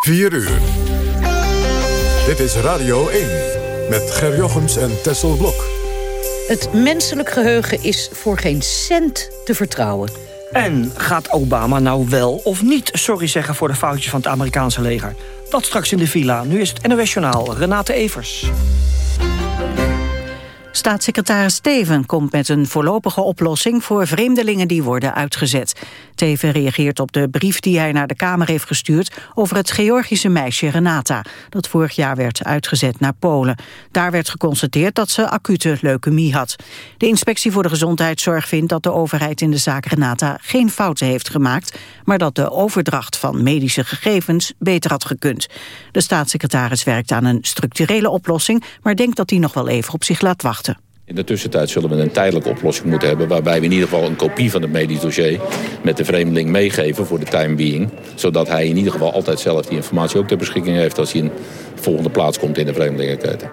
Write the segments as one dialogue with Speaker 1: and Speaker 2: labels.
Speaker 1: 4 uur. Dit is Radio 1 met Ger Jochems en Tessel Blok.
Speaker 2: Het menselijk geheugen is voor geen cent te vertrouwen.
Speaker 3: En gaat Obama nou wel of niet sorry zeggen voor de foutjes van het Amerikaanse leger? Dat straks in de villa. Nu is het NOS Journaal. Renate Evers.
Speaker 2: Staatssecretaris Steven komt met een voorlopige oplossing voor vreemdelingen die worden uitgezet. Teven reageert op de brief die hij naar de Kamer heeft gestuurd over het Georgische meisje Renata, dat vorig jaar werd uitgezet naar Polen. Daar werd geconstateerd dat ze acute leukemie had. De inspectie voor de gezondheidszorg vindt dat de overheid in de zaak Renata geen fouten heeft gemaakt, maar dat de overdracht van medische gegevens beter had gekund. De staatssecretaris werkt aan een structurele oplossing, maar denkt dat die nog wel even op zich laat wachten.
Speaker 4: In de tussentijd zullen we een tijdelijke oplossing moeten hebben... waarbij we in ieder geval een kopie van het medisch dossier... met de vreemdeling meegeven voor de time being. Zodat hij in ieder geval altijd zelf die informatie ook ter beschikking heeft... als hij in de volgende plaats komt in de vreemdelingenketen.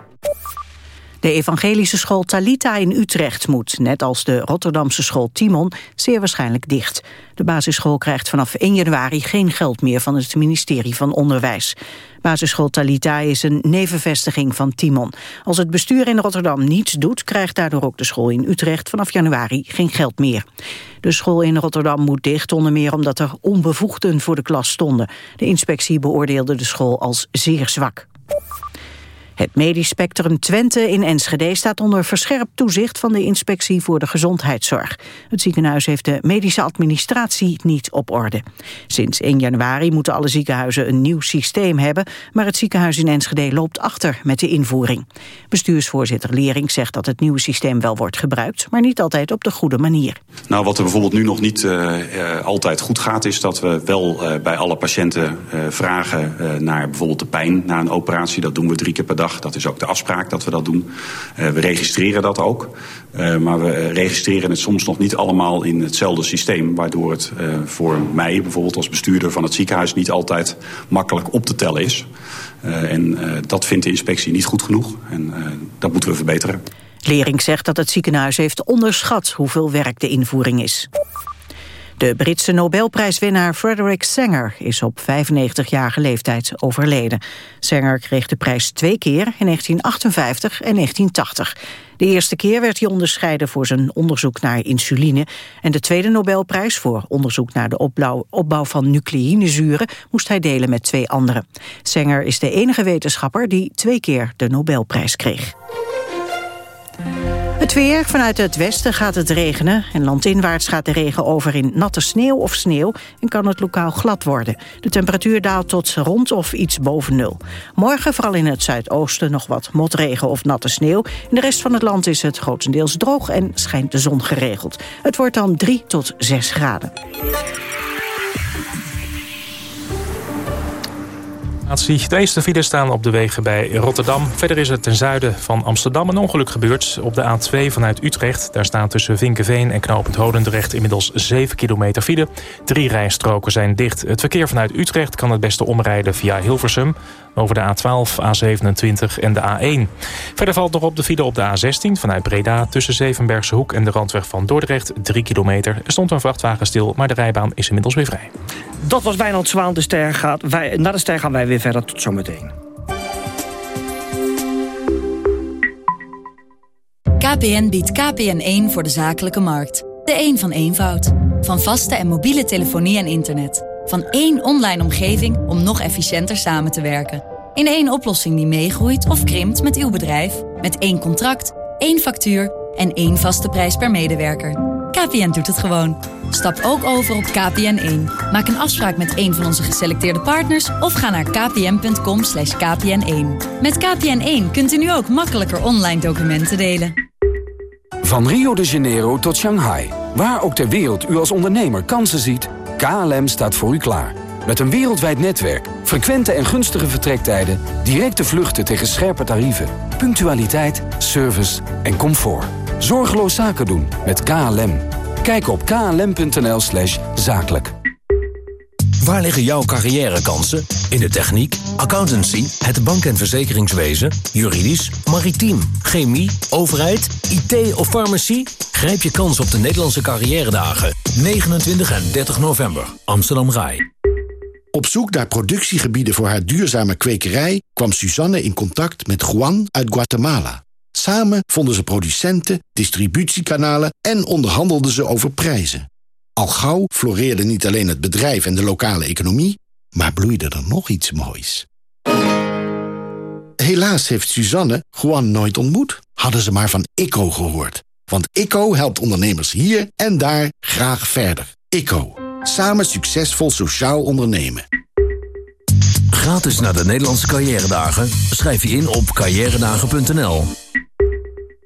Speaker 2: De evangelische school Talita in Utrecht moet, net als de Rotterdamse school Timon, zeer waarschijnlijk dicht. De basisschool krijgt vanaf 1 januari geen geld meer van het ministerie van Onderwijs. Basisschool Talita is een nevenvestiging van Timon. Als het bestuur in Rotterdam niets doet, krijgt daardoor ook de school in Utrecht vanaf januari geen geld meer. De school in Rotterdam moet dicht, onder meer omdat er onbevoegden voor de klas stonden. De inspectie beoordeelde de school als zeer zwak. Het medisch spectrum Twente in Enschede staat onder verscherpt toezicht van de Inspectie voor de Gezondheidszorg. Het ziekenhuis heeft de medische administratie niet op orde. Sinds 1 januari moeten alle ziekenhuizen een nieuw systeem hebben, maar het ziekenhuis in Enschede loopt achter met de invoering. Bestuursvoorzitter Lering zegt dat het nieuwe systeem wel wordt gebruikt, maar niet altijd op de goede manier.
Speaker 5: Nou, wat er bijvoorbeeld nu nog niet uh, uh, altijd goed gaat, is dat we wel uh, bij alle patiënten vragen naar bijvoorbeeld de pijn na een operatie. Dat doen we drie keer per dag. Dat is ook de afspraak dat we dat doen. Uh, we registreren dat ook. Uh, maar we registreren het soms nog niet allemaal in hetzelfde systeem. Waardoor het voor mij bijvoorbeeld als bestuurder van het ziekenhuis niet altijd makkelijk op te tellen is. en dat vindt de inspectie niet goed genoeg. En dat moeten we verbeteren.
Speaker 2: Lering zegt dat het ziekenhuis heeft onderschat hoeveel werk de invoering is. De Britse Nobelprijswinnaar Frederick Sanger is op 95-jarige leeftijd overleden. Sanger kreeg de prijs twee keer in 1958 en 1980. De eerste keer werd hij onderscheiden voor zijn onderzoek naar insuline... en de tweede Nobelprijs voor onderzoek naar de opbouw, van nucleïnezuren... moest hij delen met twee anderen. Sanger is de enige wetenschapper die twee keer de Nobelprijs kreeg. Het weer. Vanuit het westen gaat het regenen. En landinwaarts gaat de regen over in natte sneeuw of sneeuw... en kan het lokaal glad worden. De temperatuur daalt tot rond of iets boven nul. Morgen vooral in het zuidoosten nog wat motregen of natte sneeuw. In de rest van het land is het grotendeels droog en schijnt de zon geregeld. Het wordt dan 3 tot 6 graden.
Speaker 6: De eerste files staan op de wegen bij Rotterdam. Verder is er ten zuiden van Amsterdam een ongeluk gebeurd. Op de A2 vanuit Utrecht. Daar staan tussen Vinkenveen en Knopend Hodendrecht inmiddels 7 kilometer file. Drie rijstroken zijn dicht. Het verkeer vanuit Utrecht kan het beste omrijden via Hilversum over de A12, A27 en de A1. Verder valt nog op de file op de A16 vanuit Breda... tussen Zevenbergse Hoek en de randweg van Dordrecht, 3 kilometer. Er stond een vrachtwagen stil, maar de rijbaan is inmiddels weer vrij.
Speaker 3: Dat was Wijnald Zwaan. De ster gaat, wij, naar de ster gaan wij weer verder. Tot zometeen.
Speaker 7: KPN biedt KPN1 voor de zakelijke markt. De een een van eenvoud. Van vaste en mobiele telefonie en internet. Van één online omgeving om nog efficiënter samen te werken. In één oplossing die meegroeit of krimpt met uw bedrijf. Met één contract, één factuur en één vaste prijs per medewerker. KPN doet het gewoon. Stap ook over op KPN1. Maak een afspraak met een van onze geselecteerde partners... of ga naar kpn.com kpn1. Met KPN1 kunt u nu ook makkelijker online documenten delen.
Speaker 8: Van Rio de Janeiro tot Shanghai. Waar ook ter wereld u als ondernemer kansen ziet... KLM staat voor u klaar. Met een wereldwijd netwerk, frequente en gunstige vertrektijden... directe vluchten tegen scherpe tarieven, punctualiteit, service en comfort. Zorgeloos zaken doen met KLM. Kijk op klm.nl slash zakelijk.
Speaker 9: Waar liggen jouw carrièrekansen? In de techniek, accountancy, het bank- en verzekeringswezen, juridisch, maritiem, chemie, overheid, IT of farmacie? Grijp je kans op de Nederlandse carrière dagen. 29 en 30 november, Amsterdam Rai.
Speaker 10: Op zoek naar productiegebieden voor haar duurzame kwekerij... kwam Suzanne in contact met Juan uit Guatemala. Samen vonden ze producenten, distributiekanalen... en onderhandelden ze over prijzen. Al gauw floreerde niet alleen het bedrijf en de lokale economie... maar bloeide er nog iets moois. Helaas heeft Suzanne Juan nooit ontmoet. Hadden ze maar van ICO gehoord. Want ICO helpt ondernemers hier en daar graag verder. ICO. Samen succesvol sociaal ondernemen.
Speaker 11: Gratis naar de Nederlandse carrière dagen? Schrijf je in op carrièredagen.nl.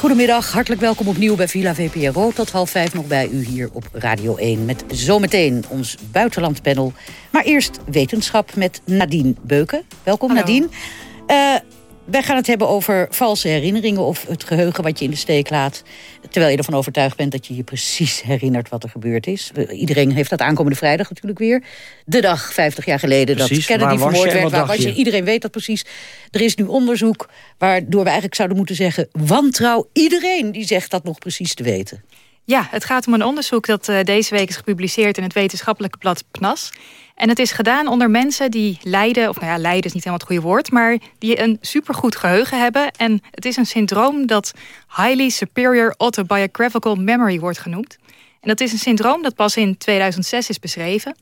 Speaker 12: Goedemiddag, hartelijk welkom opnieuw bij Villa VPRO. Tot half vijf nog bij u hier op Radio 1. Met zometeen ons buitenlandpanel. Maar eerst wetenschap met Nadine Beuken. Welkom
Speaker 13: Hallo.
Speaker 12: Nadine. Uh, wij gaan het hebben over valse herinneringen of het geheugen wat je in de steek laat. Terwijl je ervan overtuigd bent dat je je precies herinnert wat er gebeurd is. Iedereen heeft dat aankomende vrijdag natuurlijk weer. De dag 50 jaar geleden
Speaker 3: precies,
Speaker 12: dat Kennedy vermoord werd. Waar was je? Iedereen weet dat precies. Er is nu onderzoek waardoor we eigenlijk zouden moeten zeggen... wantrouw iedereen die zegt dat nog precies te weten.
Speaker 13: Ja, het gaat om een onderzoek dat uh, deze week is gepubliceerd in het wetenschappelijke blad PNAS. En het is gedaan onder mensen die lijden, of nou ja, lijden is niet helemaal het goede woord, maar die een supergoed geheugen hebben. En het is een syndroom dat Highly Superior Autobiographical Memory wordt genoemd. En dat is een syndroom dat pas in 2006 is beschreven.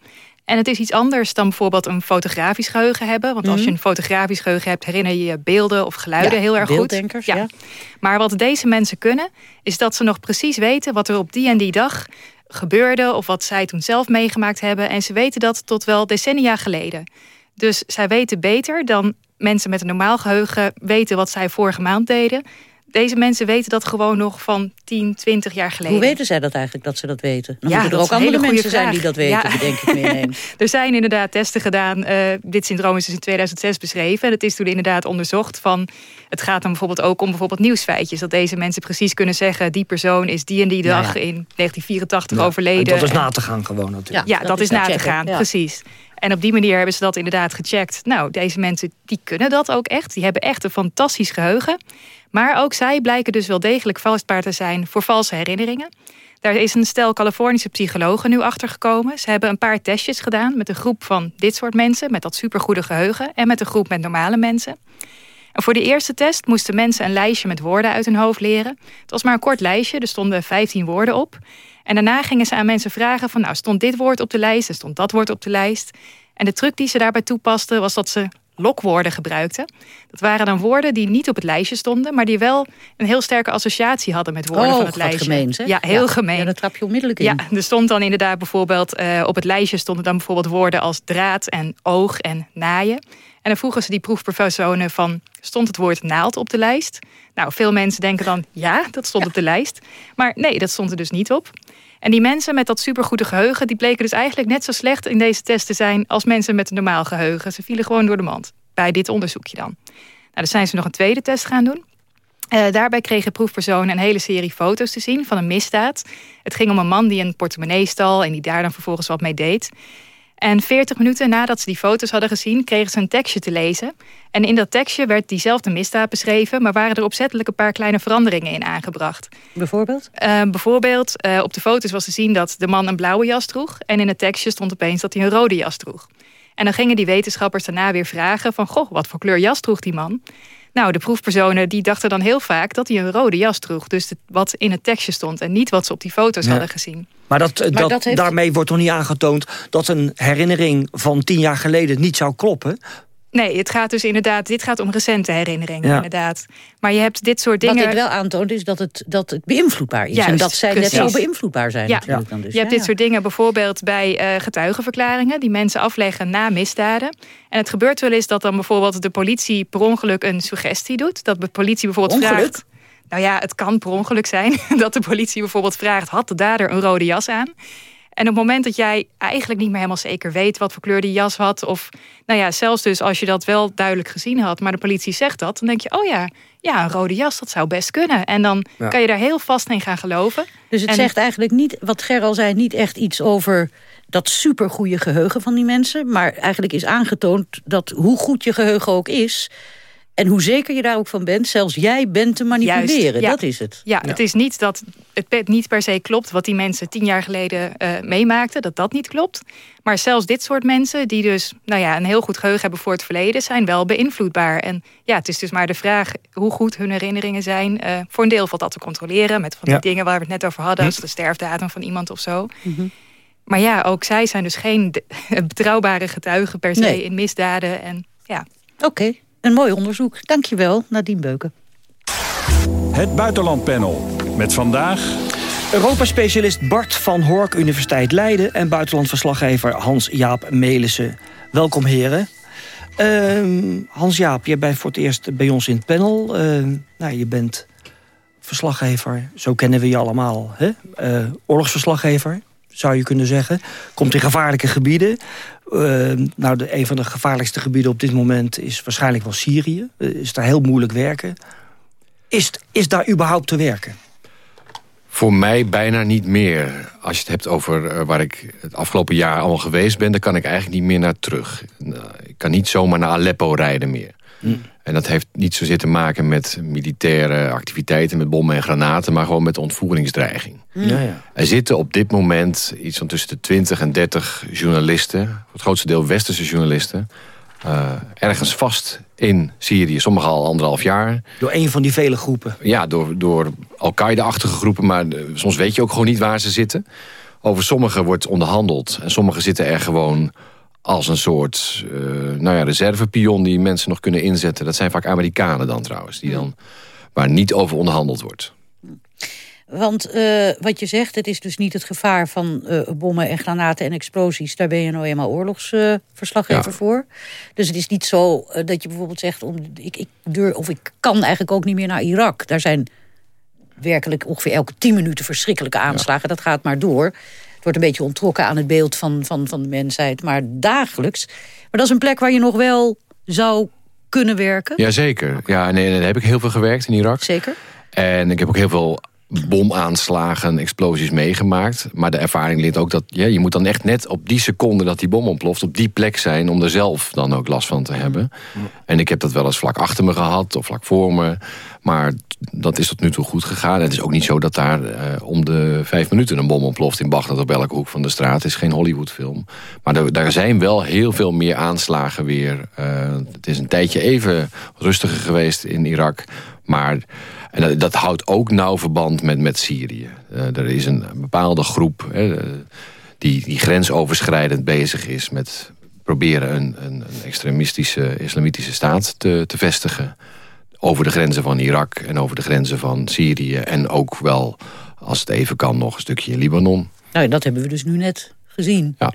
Speaker 13: En het is iets anders dan bijvoorbeeld een fotografisch geheugen hebben. Want als je een fotografisch geheugen hebt, herinner je je beelden of geluiden
Speaker 12: ja,
Speaker 13: heel erg goed.
Speaker 12: Ja. ja.
Speaker 13: Maar wat deze mensen kunnen, is dat ze nog precies weten wat er op die en die dag gebeurde of wat zij toen zelf meegemaakt hebben. En ze weten dat tot wel decennia geleden. Dus zij weten beter dan mensen met een normaal geheugen weten wat zij vorige maand deden. Deze mensen weten dat gewoon nog van 10, 20 jaar geleden.
Speaker 12: Hoe weten zij dat eigenlijk, dat ze dat weten? Dan
Speaker 13: ja,
Speaker 12: moeten er ook andere mensen zijn die dat weten, ja. denk ik meenemen.
Speaker 13: er zijn inderdaad testen gedaan. Uh, dit syndroom is dus in 2006 beschreven. En het is toen inderdaad onderzocht van... Het gaat dan bijvoorbeeld ook om bijvoorbeeld nieuwsfeitjes. Dat deze mensen precies kunnen zeggen... die persoon is die en die dag ja, in 1984 overleden.
Speaker 3: En dat is na te gaan gewoon natuurlijk.
Speaker 13: Ja, dat, dat, is na te gaan, precies. En op die manier hebben ze dat inderdaad gecheckt. Nou, deze mensen die kunnen dat ook echt. Die hebben echt een fantastisch geheugen. Maar ook zij blijken dus wel degelijk vastbaar te zijn voor valse herinneringen. Daar is een stel Californische psychologen nu achter gekomen. Ze hebben een paar testjes gedaan met een groep van dit soort mensen... met dat supergoede geheugen en met een groep met normale mensen. En voor de eerste test moesten mensen een lijstje met woorden uit hun hoofd leren. Het was maar een kort lijstje, er stonden 15 woorden op. En daarna gingen ze aan mensen vragen van... nou, stond dit woord op de lijst en stond dat woord op de lijst. En de truc die ze daarbij toepasten was dat ze lokwoorden gebruikten. Dat waren dan woorden die niet op het lijstje stonden... maar die wel een heel sterke associatie hadden met woorden
Speaker 12: oh,
Speaker 13: van het lijstje.
Speaker 12: Gemeen?
Speaker 13: Ja, heel
Speaker 12: ja.
Speaker 13: gemeen.
Speaker 12: Ja, dat trap je onmiddellijk in.
Speaker 13: Ja, er stond dan inderdaad bijvoorbeeld... Uh, op het lijstje stonden dan bijvoorbeeld woorden als draad en oog en naaien. En dan vroegen ze die proefpersonen van... stond het woord naald op de lijst? Nou, veel mensen denken dan ja, dat stond op de lijst. Maar nee, dat stond er dus niet op. En die mensen met dat supergoede geheugen... die bleken dus eigenlijk net zo slecht in deze test te zijn... als mensen met een normaal geheugen. Ze vielen gewoon door de mand. Bij dit onderzoekje dan. Nou, zijn ze nog een tweede test gaan doen. Uh, daarbij kregen proefpersonen een hele serie foto's te zien van een misdaad. Het ging om een man die een portemonnee stal... en die daar dan vervolgens wat mee deed. En 40 minuten nadat ze die foto's hadden gezien... kregen ze een tekstje te lezen. En in dat tekstje werd diezelfde misdaad beschreven... maar waren er opzettelijk een paar kleine veranderingen in aangebracht.
Speaker 12: Bijvoorbeeld?
Speaker 13: Uh, bijvoorbeeld, uh, op de foto's was te zien dat de man een blauwe jas droeg... en in het tekstje stond opeens dat hij een rode jas droeg. En dan gingen die wetenschappers daarna weer vragen van... goh, wat voor kleur jas droeg die man? Nou, de proefpersonen die dachten dan heel vaak dat hij een rode jas droeg. Dus wat in het tekstje stond en niet wat ze op die foto's ja. hadden gezien.
Speaker 3: Maar, dat, maar dat, dat heeft... daarmee wordt toch niet aangetoond dat een herinnering van tien jaar geleden niet zou kloppen?
Speaker 13: Nee, het gaat dus inderdaad, dit gaat om recente herinneringen, ja. inderdaad. Maar je hebt dit soort dingen...
Speaker 12: Wat dit wel aantoont is dat het, dat het beïnvloedbaar is. Juist, en dat zij precies. net zo beïnvloedbaar zijn
Speaker 13: ja.
Speaker 12: natuurlijk dan dus.
Speaker 13: Je hebt
Speaker 12: ja,
Speaker 13: dit soort dingen bijvoorbeeld bij uh, getuigenverklaringen... die mensen afleggen na misdaden. En het gebeurt wel eens dat dan bijvoorbeeld de politie per ongeluk een suggestie doet. Dat de politie bijvoorbeeld
Speaker 12: ongeluk?
Speaker 13: vraagt... Nou ja, het kan per ongeluk zijn dat de politie bijvoorbeeld vraagt... had de dader een rode jas aan? En op het moment dat jij eigenlijk niet meer helemaal zeker weet wat voor kleur die jas had, of nou ja, zelfs dus als je dat wel duidelijk gezien had, maar de politie zegt dat, dan denk je, oh ja, ja, een rode jas, dat zou best kunnen. En dan kan je daar heel vast in gaan geloven.
Speaker 12: Dus het zegt eigenlijk niet, wat Ger al zei, niet echt iets over dat supergoeie geheugen van die mensen. Maar eigenlijk is aangetoond dat hoe goed je geheugen ook is... En hoe zeker je daar ook van bent, zelfs jij bent te manipuleren.
Speaker 13: ja.
Speaker 12: Dat is het.
Speaker 13: Ja, het is niet dat het niet per se klopt... wat die mensen tien jaar geleden uh, meemaakten, dat dat niet klopt. Maar zelfs dit soort mensen, die dus nou ja, een heel goed geheugen hebben voor het verleden... zijn wel beïnvloedbaar. En ja, het is dus maar de vraag hoe goed hun herinneringen zijn. Uh, voor een deel valt dat te controleren met van die ja. dingen waar we het net over hadden...
Speaker 12: Hm.
Speaker 13: als de sterfdatum van iemand of zo. Mm -hmm. Maar ja, ook zij zijn dus geen betrouwbare getuigen per se
Speaker 12: Nee.
Speaker 13: in misdaden. En ja...
Speaker 12: Oké, een mooi onderzoek. Dankjewel, Nadine Beuken.
Speaker 14: Het Buitenlandpanel. Met vandaag...
Speaker 3: Europa-specialist Bart van Hork, Universiteit Leiden... en buitenlandverslaggever Hans-Jaap Melissen. Welkom, heren. Uh, Hans-Jaap, jij bent voor het eerst bij ons in het panel. Uh, nou, je bent verslaggever, zo kennen we je allemaal. Hè? Uh, oorlogsverslaggever, zou je kunnen zeggen. Komt in gevaarlijke gebieden. Uh, nou, de, een van de gevaarlijkste gebieden op dit moment is waarschijnlijk wel Syrië. Uh, is daar heel moeilijk werken. Is, is daar überhaupt te werken?
Speaker 15: Voor mij bijna niet meer. Als je het hebt over uh, waar ik het afgelopen jaar allemaal geweest ben... dan kan ik eigenlijk niet meer naar terug. ik kan niet zomaar naar Aleppo rijden meer. En dat heeft niet zozeer te maken met militaire activiteiten... met bommen en granaten, maar gewoon met ontvoeringsdreiging.
Speaker 3: Ja, ja.
Speaker 15: Er zitten op dit moment iets van tussen de 20 en 30 journalisten... voor het grootste deel westerse journalisten... Uh, ergens vast in Syrië, sommigen al anderhalf jaar.
Speaker 3: Door een van die vele groepen?
Speaker 15: Ja, door, door Al-Qaeda-achtige groepen, maar uh, soms weet je ook gewoon niet waar ze zitten. Over sommigen wordt onderhandeld en sommigen zitten er gewoon als een soort uh, nou ja, reservepion die mensen nog kunnen inzetten. Dat zijn vaak Amerikanen dan trouwens, die dan, waar niet over onderhandeld wordt.
Speaker 12: Want uh, wat je zegt, het is dus niet het gevaar van uh, bommen en granaten en explosies. Daar ben je nou eenmaal oorlogsverslaggever ja. voor. Dus het is niet zo dat je bijvoorbeeld zegt... Om, ik, ik durf, of ik kan eigenlijk ook niet meer naar Irak. Daar zijn werkelijk ongeveer elke tien minuten verschrikkelijke aanslagen. Ja. Dat gaat maar door. Wordt een beetje ontrokken aan het beeld van, van, van de mensheid. Maar dagelijks. Maar dat is een plek waar je nog wel zou kunnen werken.
Speaker 15: Jazeker. Ja, en, en heb ik heel veel gewerkt in Irak.
Speaker 12: Zeker.
Speaker 15: En ik heb ook heel veel bomaanslagen, explosies meegemaakt. Maar de ervaring leert ook dat ja, je moet dan echt net op die seconde dat die bom ontploft... op die plek zijn om er zelf dan ook last van te hebben. Mm. En ik heb dat wel eens vlak achter me gehad of vlak voor me. Maar dat is tot nu toe goed gegaan. Het is ook niet zo dat daar uh, om de vijf minuten een bom ontploft... in Bagdad op elke hoek van de straat. Het is geen Hollywoodfilm. Maar er, daar zijn wel heel veel meer aanslagen weer. Uh, het is een tijdje even rustiger geweest in Irak... Maar en dat, houdt ook nauw verband met, met Syrië. Uh, er is een bepaalde groep hè, die, die grensoverschrijdend bezig is... met proberen een, een, een extremistische islamitische staat te, te, vestigen... over de grenzen van Irak en over de grenzen van Syrië... en ook wel, als het even kan, nog een stukje in Libanon.
Speaker 12: Nou, dat hebben we dus nu net gezien.
Speaker 15: Ja.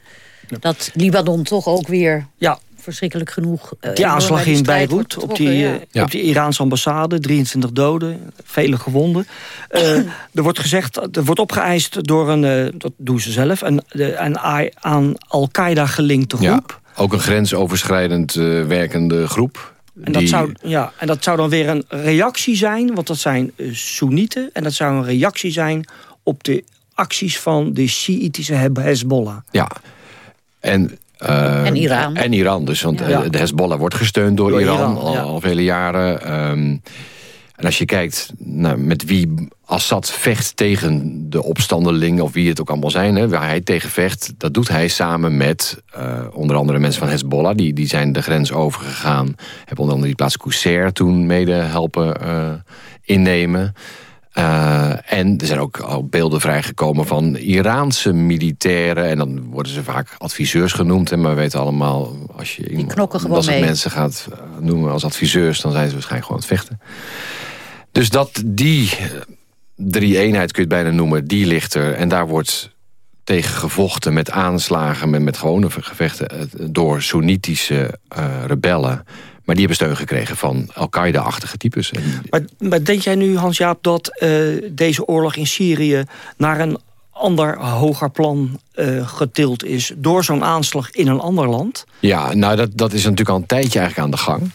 Speaker 12: Dat Libanon toch ook weer...
Speaker 3: Ja,
Speaker 12: verschrikkelijk genoeg... Uh,
Speaker 3: die aanslag in Beirut op die, ja. ja. op die Iraanse ambassade. 23 doden, vele gewonden. Uh, er wordt gezegd, er wordt opgeëist door een, uh, dat doen ze zelf... een, een aan Al-Qaeda gelinkte groep.
Speaker 15: Ja, ook een grensoverschrijdend werkende groep.
Speaker 3: En dat, zou, ja, en dat zou dan weer een reactie zijn, want dat zijn Soenieten... en dat zou een reactie zijn op de acties van de Sjiitische Hezbollah.
Speaker 15: Ja, en
Speaker 12: uh, en Iran.
Speaker 15: En Iran, dus. Want ja. de Hezbollah wordt gesteund door, door Iran, Iran al, ja. al, vele jaren. Um, en als je kijkt naar met wie Assad vecht tegen de opstandelingen... of wie het ook allemaal zijn, hè, waar hij tegen vecht... dat doet hij samen met uh, onder andere mensen van Hezbollah. Die, die zijn de grens overgegaan. Hebben onder andere die plaats Qusair toen mede helpen uh, innemen... Uh, en er zijn ook al beelden vrijgekomen van Iraanse militairen. En dan worden ze vaak adviseurs genoemd. En maar we weten allemaal, als je soort
Speaker 12: mee.
Speaker 15: mensen gaat noemen als adviseurs... dan zijn ze waarschijnlijk gewoon aan het vechten. Dus dat die drie eenheid kun je het bijna noemen, die ligt er. En daar wordt tegen gevochten met aanslagen, met, met gewone gevechten... door Soenitische uh, rebellen... Maar die hebben steun gekregen van Al-Qaeda-achtige types.
Speaker 3: Maar, maar, denk jij nu, Hans-Jaap, dat uh, deze oorlog in Syrië... naar een ander hoger plan uh, getild is... door zo'n aanslag in een ander land?
Speaker 15: Ja, nou dat, dat is natuurlijk al een tijdje eigenlijk aan de gang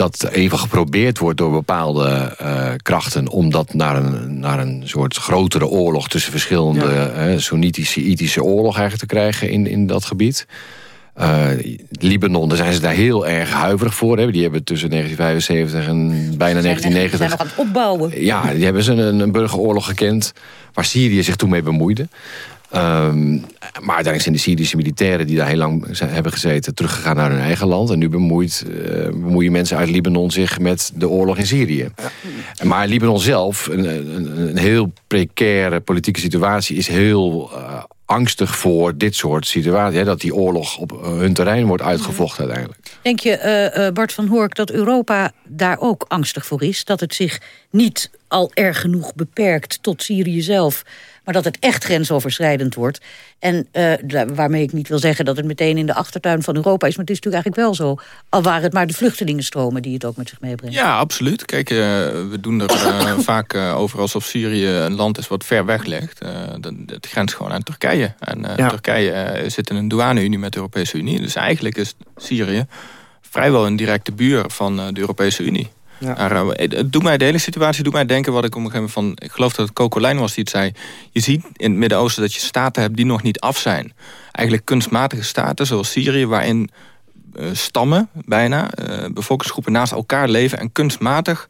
Speaker 15: dat even geprobeerd wordt door bepaalde uh, krachten... om dat naar een, naar een soort grotere oorlog tussen verschillende... Ja. Uh, Soenitische, Itische oorlog eigenlijk te krijgen in, in dat gebied. Uh, Libanon, daar zijn ze daar heel erg huiverig voor. Hè. Die hebben tussen 1975 en bijna 1990... Ze
Speaker 12: zijn nog aan het opbouwen.
Speaker 15: Ja, die hebben ze een, een burgeroorlog gekend... waar Syrië zich toen mee bemoeide. Um, maar uiteindelijk zijn de Syrische militairen die daar heel lang zijn, hebben gezeten... teruggegaan naar hun eigen land. En nu bemoeit, uh, bemoeien mensen uit Libanon zich met de oorlog in Syrië. Ja. Maar Libanon zelf, een, een, een, heel precaire politieke situatie... is heel uh, angstig voor dit soort situaties. Hè, dat die oorlog op hun terrein wordt uitgevochten uiteindelijk.
Speaker 12: Denk je, uh, Bart van Hoork, dat Europa daar ook angstig voor is? Dat het zich niet al erg genoeg beperkt tot Syrië zelf maar dat het echt grensoverschrijdend wordt. En uh, waarmee ik niet wil zeggen dat het meteen in de achtertuin van Europa is... maar het is natuurlijk eigenlijk wel zo. Al waren het maar de vluchtelingenstromen die het ook met zich meebrengen.
Speaker 16: Ja, absoluut. Kijk, uh, we doen er uh, vaak over alsof Syrië een land is wat ver weg ligt. het grenst gewoon aan Turkije. En ja. Turkije zit in een douane-unie met de Europese Unie. Dus eigenlijk is Syrië vrijwel een directe buur van de Europese Unie. Ja. Maar, uh, het doet mij, de hele situatie doet mij denken wat ik op een gegeven moment van... Ik geloof dat het Coco was die het zei. Je ziet in het Midden-Oosten dat je staten hebt die nog niet af zijn. Eigenlijk kunstmatige staten zoals Syrië... waarin uh, stammen bijna, uh, bevolkingsgroepen naast elkaar leven... en kunstmatig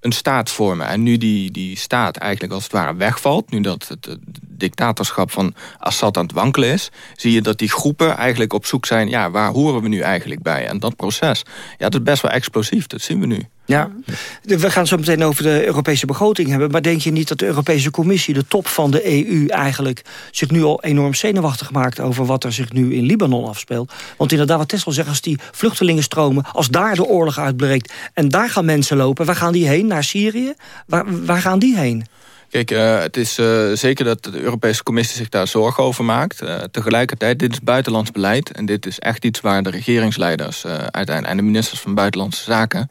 Speaker 16: een staat vormen. En nu die, die staat eigenlijk als het ware wegvalt... nu dat het, het dictatorschap van Assad aan het wankelen is... zie je dat die groepen eigenlijk op zoek zijn... ja, waar horen we nu eigenlijk bij? En dat proces, ja, dat is best wel explosief, dat zien we nu.
Speaker 3: Ja, we gaan zo meteen over de Europese begroting hebben... maar denk je niet dat de Europese Commissie, de top van de EU... eigenlijk zich nu al enorm zenuwachtig maakt... over wat er zich nu in Libanon afspeelt? Want inderdaad, wat Tesla zegt, als die vluchtelingenstromen... als daar de oorlog uitbreekt en daar gaan mensen lopen... waar gaan die heen? Naar Syrië? Waar, waar gaan die heen?
Speaker 16: Kijk, uh, het is uh, zeker dat de Europese Commissie zich daar zorgen over maakt. Uh, tegelijkertijd, dit is buitenlands beleid. En dit is echt iets waar de regeringsleiders uiteindelijk... en de ministers van Buitenlandse Zaken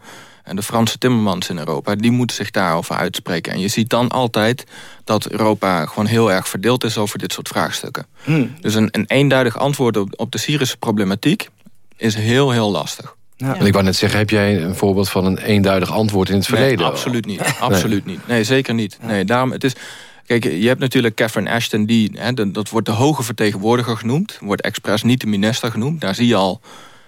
Speaker 16: en de Franse timmermans in Europa... die moeten zich daarover uitspreken. En je ziet dan altijd dat Europa gewoon heel erg verdeeld is... over dit soort vraagstukken. Hmm. Dus een, een eenduidig antwoord op, op de Syrische problematiek... is heel, heel lastig.
Speaker 15: Ja. ik wou net zeggen, heb jij een voorbeeld van een eenduidig antwoord in het verleden?
Speaker 16: Nee, absoluut niet. Absoluut nee. niet. Nee, zeker niet. Nee, daarom, het is, kijk, je hebt natuurlijk Catherine Ashton, die, hè, dat wordt de hoge vertegenwoordiger genoemd. Wordt expres niet de minister genoemd. Daar zie je al,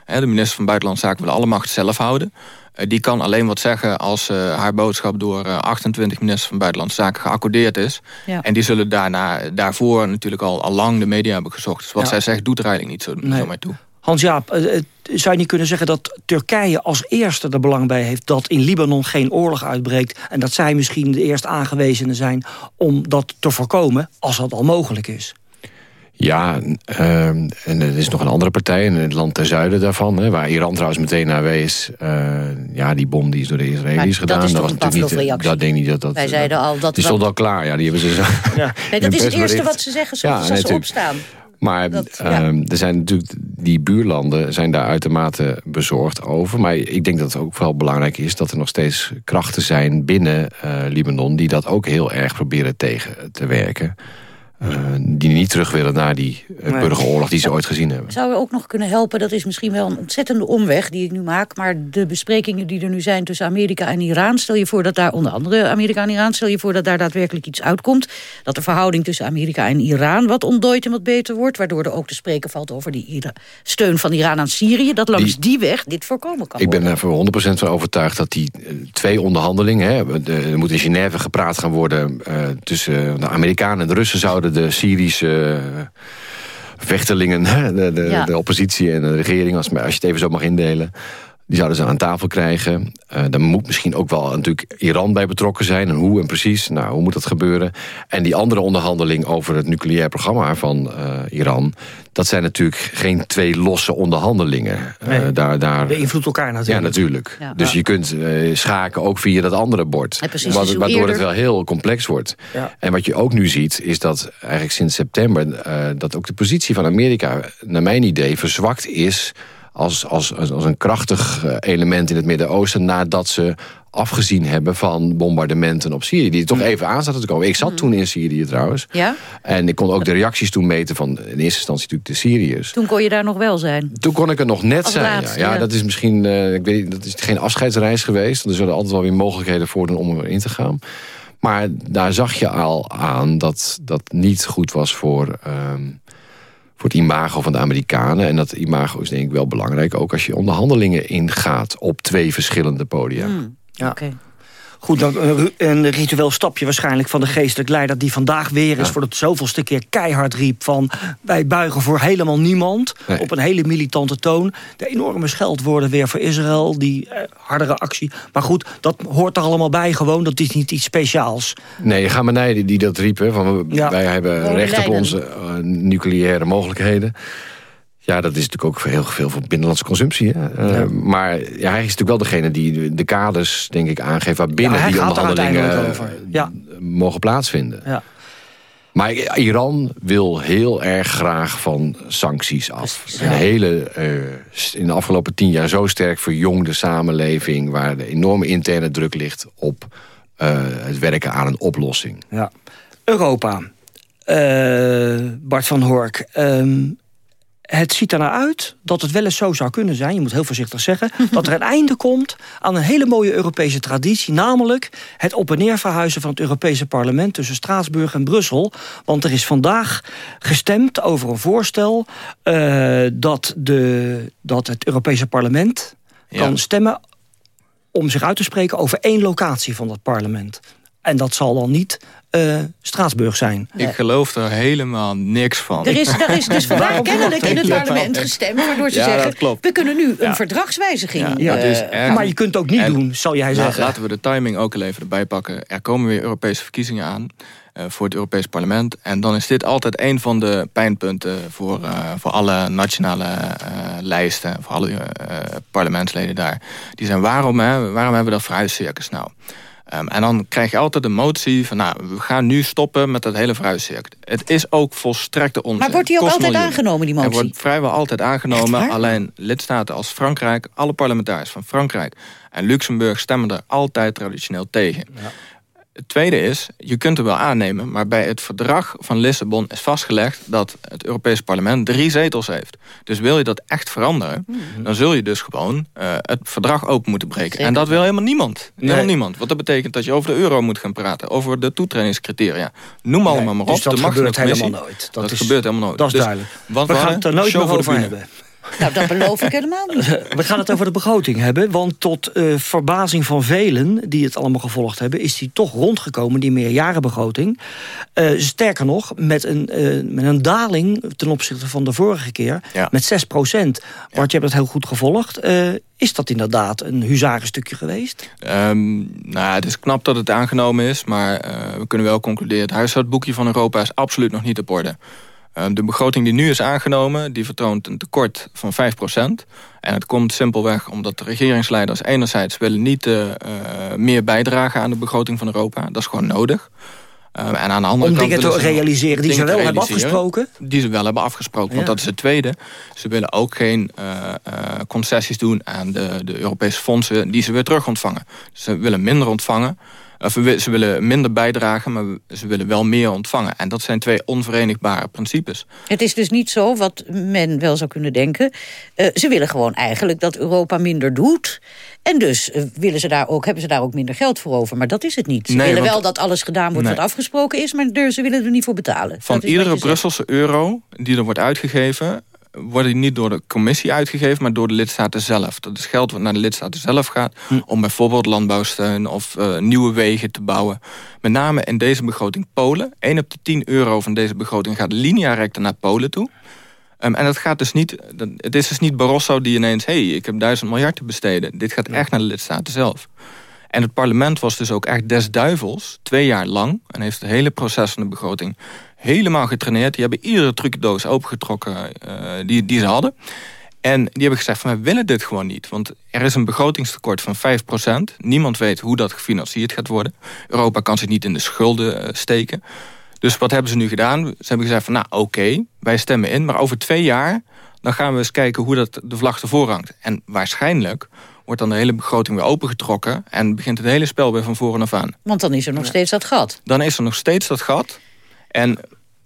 Speaker 16: de minister van Buitenlandse Zaken wil alle macht zelf houden. Uh, die kan alleen wat zeggen als uh, haar boodschap door uh, 28 ministers van Buitenlandse Zaken geaccordeerd is. Ja. En die zullen daarna, daarvoor natuurlijk al, al lang de media hebben gezocht. Dus wat ja. zij zegt doet er eigenlijk niet zo, nee. zo mee toe.
Speaker 3: Hans-Jaap, eh, zou je niet kunnen zeggen dat Turkije als eerste er belang bij heeft... dat in Libanon geen oorlog uitbreekt... en dat zij misschien de eerst aangewezenen zijn om dat te voorkomen... als dat al mogelijk is?
Speaker 15: Ja, uh, en er is nog een andere partij in het land ten zuiden daarvan... Hè, waar Iran trouwens meteen naar wees. Uh, ja, die bom die is door de Israëli's gedaan. Dat,
Speaker 12: is dat was natuurlijk niet. Dat denk niet dat dat. Wij zeiden al dat.
Speaker 15: Die stond al klaar. Ja, die hebben ze. Zo,
Speaker 12: ja. nee, dat is het eerste wat ze zeggen ja, als ze opstaan.
Speaker 15: Maar dat, ja. um, er zijn natuurlijk die buurlanden zijn daar uitermate bezorgd over. Maar ik denk dat het ook wel belangrijk is dat er nog steeds krachten zijn binnen uh, Libanon die dat ook heel erg proberen tegen te werken. Uh, die niet terug willen naar die uh, burgeroorlog die ze ooit gezien hebben.
Speaker 12: Zou ook nog kunnen helpen, dat is misschien wel een ontzettende omweg die ik nu maak... maar de besprekingen die er nu zijn tussen Amerika en Iran... stel je voor dat daar, onder andere Amerika en Iran... stel je voor dat daar daadwerkelijk iets uitkomt... dat de verhouding tussen Amerika en Iran wat ontdooit en wat beter wordt... waardoor er ook te spreken valt over die steun van Iran aan Syrië... dat langs die, die weg dit voorkomen kan
Speaker 15: Ik
Speaker 12: worden.
Speaker 15: ben er voor 100% van overtuigd dat die uh, twee onderhandelingen... Hè, er moet in Genève gepraat gaan worden tussen de Amerikanen en de Russen... zouden de Syrische vechtelingen, de, de, ja. de, oppositie en de regering, als, als je het even zo mag indelen... Die zouden ze aan tafel krijgen. Uh, daar moet misschien ook wel natuurlijk Iran bij betrokken zijn. En hoe en precies, nou, hoe moet dat gebeuren? En die andere onderhandeling over het nucleair programma van uh, Iran... dat zijn natuurlijk geen twee losse onderhandelingen.
Speaker 3: Nee, uh, daar, daar... Beïnvloedt elkaar natuurlijk.
Speaker 15: Ja, natuurlijk. Ja. Dus je kunt schaken ook via dat andere bord.
Speaker 12: Ja, precies,
Speaker 15: waardoor dus eerder... het wel heel complex wordt. Ja. En wat je ook nu ziet, is dat eigenlijk sinds september... dat ook de positie van Amerika, naar mijn idee, verzwakt is als, als, als een krachtig element in het Midden-Oosten... nadat ze afgezien hebben van bombardementen op Syrië. Die toch mm. even aan zaten te komen. Ik zat mm. toen in Syrië trouwens.
Speaker 12: Ja?
Speaker 15: En ik kon ook de reacties toen meten van in eerste instantie natuurlijk de Syriërs.
Speaker 12: Toen kon je daar nog wel zijn?
Speaker 15: Toen kon ik er nog net zijn, ja. ja. dat is misschien, uh, ik weet dat is geen afscheidsreis geweest. Er zullen altijd wel weer mogelijkheden voor om erin te gaan. Maar daar zag je al aan dat dat niet goed was voor... Uh, voor het imago van de Amerikanen. En dat imago is denk ik wel belangrijk... ook als je onderhandelingen ingaat op twee verschillende podia. Mm.
Speaker 12: Ja. Oké.
Speaker 3: Goed, dan eh, een ritueel stapje waarschijnlijk van de geestelijk leider... die vandaag weer is voor het zoveelste keer keihard riep van... wij buigen voor helemaal niemand, op een hele militante toon. De enorme scheldwoorden weer voor Israël, die eh, hardere actie. Maar goed, dat hoort er allemaal bij gewoon, dat is niet iets speciaals.
Speaker 15: Nee, Gamenei die, die dat riepen, van wij hebben recht op onze uh, nucleaire mogelijkheden... Ja, dat is natuurlijk ook heel veel voor binnenlandse consumptie. Hè? Uh, Maar ja, hij is natuurlijk wel degene die de kaders, denk ik, aangeeft... waar binnen die onderhandelingen ja. mogen plaatsvinden. Ja. Maar Iran wil heel erg graag van sancties af. Een hele, uh, in de afgelopen tien jaar zo sterk verjongde samenleving... waar de enorme interne druk ligt op uh, het werken aan een oplossing.
Speaker 3: Ja. Europa. Bart van Hork. Um, het ziet er naar uit dat het wel eens zo zou kunnen zijn... je moet heel voorzichtig zeggen... dat er een einde komt aan een hele mooie Europese traditie... namelijk het op- en neer verhuizen van het Europese parlement... tussen Straatsburg en Brussel. Want er is vandaag gestemd over een voorstel... Uh, dat, de, dat het Europese parlement kan stemmen om zich uit te spreken over één locatie van dat parlement. En dat zal dan niet uh, Straatsburg zijn.
Speaker 16: Ik geloof er helemaal niks van.
Speaker 12: Er is, er is dus vandaag kennelijk in het parlement gestemd... waardoor ze zeggen, we kunnen nu een verdragswijziging... Ja,
Speaker 3: uh, maar je kunt het ook niet doen, zal jij zeggen.
Speaker 16: Laten we de timing ook even erbij pakken. Er komen weer Europese verkiezingen aan... Voor het Europees Parlement. En dan is dit altijd een van de pijnpunten voor, uh, voor alle nationale uh, lijsten, voor alle parlementsleden daar. Die zijn waarom, hè, waarom hebben we dat verhuiscircus nou? Um, en dan krijg je altijd de motie van... nou, we gaan nu stoppen met dat hele fruitcircuit. Het is ook volstrekte onzin.
Speaker 12: Maar wordt die ook altijd aangenomen, die motie?
Speaker 16: Het wordt vrijwel altijd aangenomen. Alleen lidstaten als Frankrijk, alle parlementariërs van Frankrijk... en Luxemburg stemmen er altijd traditioneel tegen. Ja. Het tweede is, je kunt er wel aannemen... maar bij het verdrag van Lissabon is vastgelegd... dat het Europese parlement drie zetels heeft. Dus wil je dat echt veranderen... Mhm. dan zul je dus gewoon uh, het verdrag open moeten breken. En dat wil helemaal niemand. Helemaal niemand. Wat dat betekent dat je over de euro moet gaan praten. Over de toetredingscriteria. Noem allemaal maar op.
Speaker 3: Dus dat
Speaker 16: de
Speaker 3: gebeurt helemaal nooit.
Speaker 16: Dat, is, gebeurt helemaal nooit.
Speaker 3: Dat is dus duidelijk. We gaan het er nooit meer over hebben.
Speaker 12: Nou, dat beloof ik helemaal niet.
Speaker 3: We gaan het over de begroting hebben. Want tot uh, verbazing van velen die het allemaal gevolgd hebben... is die toch rondgekomen, die meerjarenbegroting. Uh, sterker nog, met een, uh, met een daling ten opzichte van de vorige keer... Ja. met 6 procent. Bart, je hebt het heel goed gevolgd. is dat inderdaad een huzarenstukje geweest?
Speaker 16: Um, nou, het is knap dat het aangenomen is. Maar we kunnen wel concluderen... het huishoudboekje van Europa is absoluut nog niet op orde. Ehm, de begroting die nu is aangenomen, die vertoont een tekort van 5%. En het komt simpelweg omdat de regeringsleiders enerzijds willen niet uh, meer bijdragen aan de begroting van Europa. Dat is gewoon nodig.
Speaker 3: Um, en aan de andere Om kant dingen te realiseren die ze wel hebben afgesproken?
Speaker 16: Die ze wel hebben afgesproken, want dat is het tweede. Ze willen ook geen uh, uh, concessies doen aan de, de Europese fondsen die ze weer terug ontvangen. Ze willen minder ontvangen. Of ze willen minder bijdragen, maar ze willen wel meer ontvangen. En dat zijn twee onverenigbare principes.
Speaker 12: Het is dus niet zo, wat men wel zou kunnen denken... Uh, ze willen gewoon eigenlijk dat Europa minder doet... En dus uh, willen ze daar ook, hebben ze daar ook minder geld voor over. Maar dat is het niet. Ze nee, willen wel dat alles gedaan wordt wat afgesproken is... maar ze willen er niet voor betalen.
Speaker 16: Van iedere Brusselse euro die er wordt uitgegeven worden niet door de commissie uitgegeven, maar door de lidstaten zelf. Dat is geld wat naar de lidstaten zelf gaat... Hm. om bijvoorbeeld landbouwsteun of uh, nieuwe wegen te bouwen. Met name in deze begroting Polen. 1 op de 10 euro van deze begroting gaat linea recta naar Polen toe. Um, en dat gaat dus niet, het is dus niet Barroso die ineens... hé, hey, ik heb duizend miljard te besteden. Dit gaat echt naar de lidstaten zelf. En het parlement was dus ook echt des duivels, twee jaar lang... en heeft het hele proces van de begroting helemaal getraineerd. Die hebben iedere trucendoos opengetrokken uh, die, die ze hadden. En die hebben gezegd van wij willen dit gewoon niet. Want er is een begrotingstekort van 5%. Niemand weet hoe dat gefinancierd gaat worden. Europa kan zich niet in de schulden uh, steken. Dus wat hebben ze nu gedaan? Ze hebben gezegd van nou oké, okay, wij stemmen in. Maar over twee jaar dan gaan we eens kijken hoe dat de vlag ervoor hangt. En waarschijnlijk wordt dan de hele begroting weer opengetrokken... en begint het hele spel weer van voren af aan.
Speaker 12: Want dan is er nog steeds dat gat.
Speaker 16: Dan is er nog steeds dat gat. En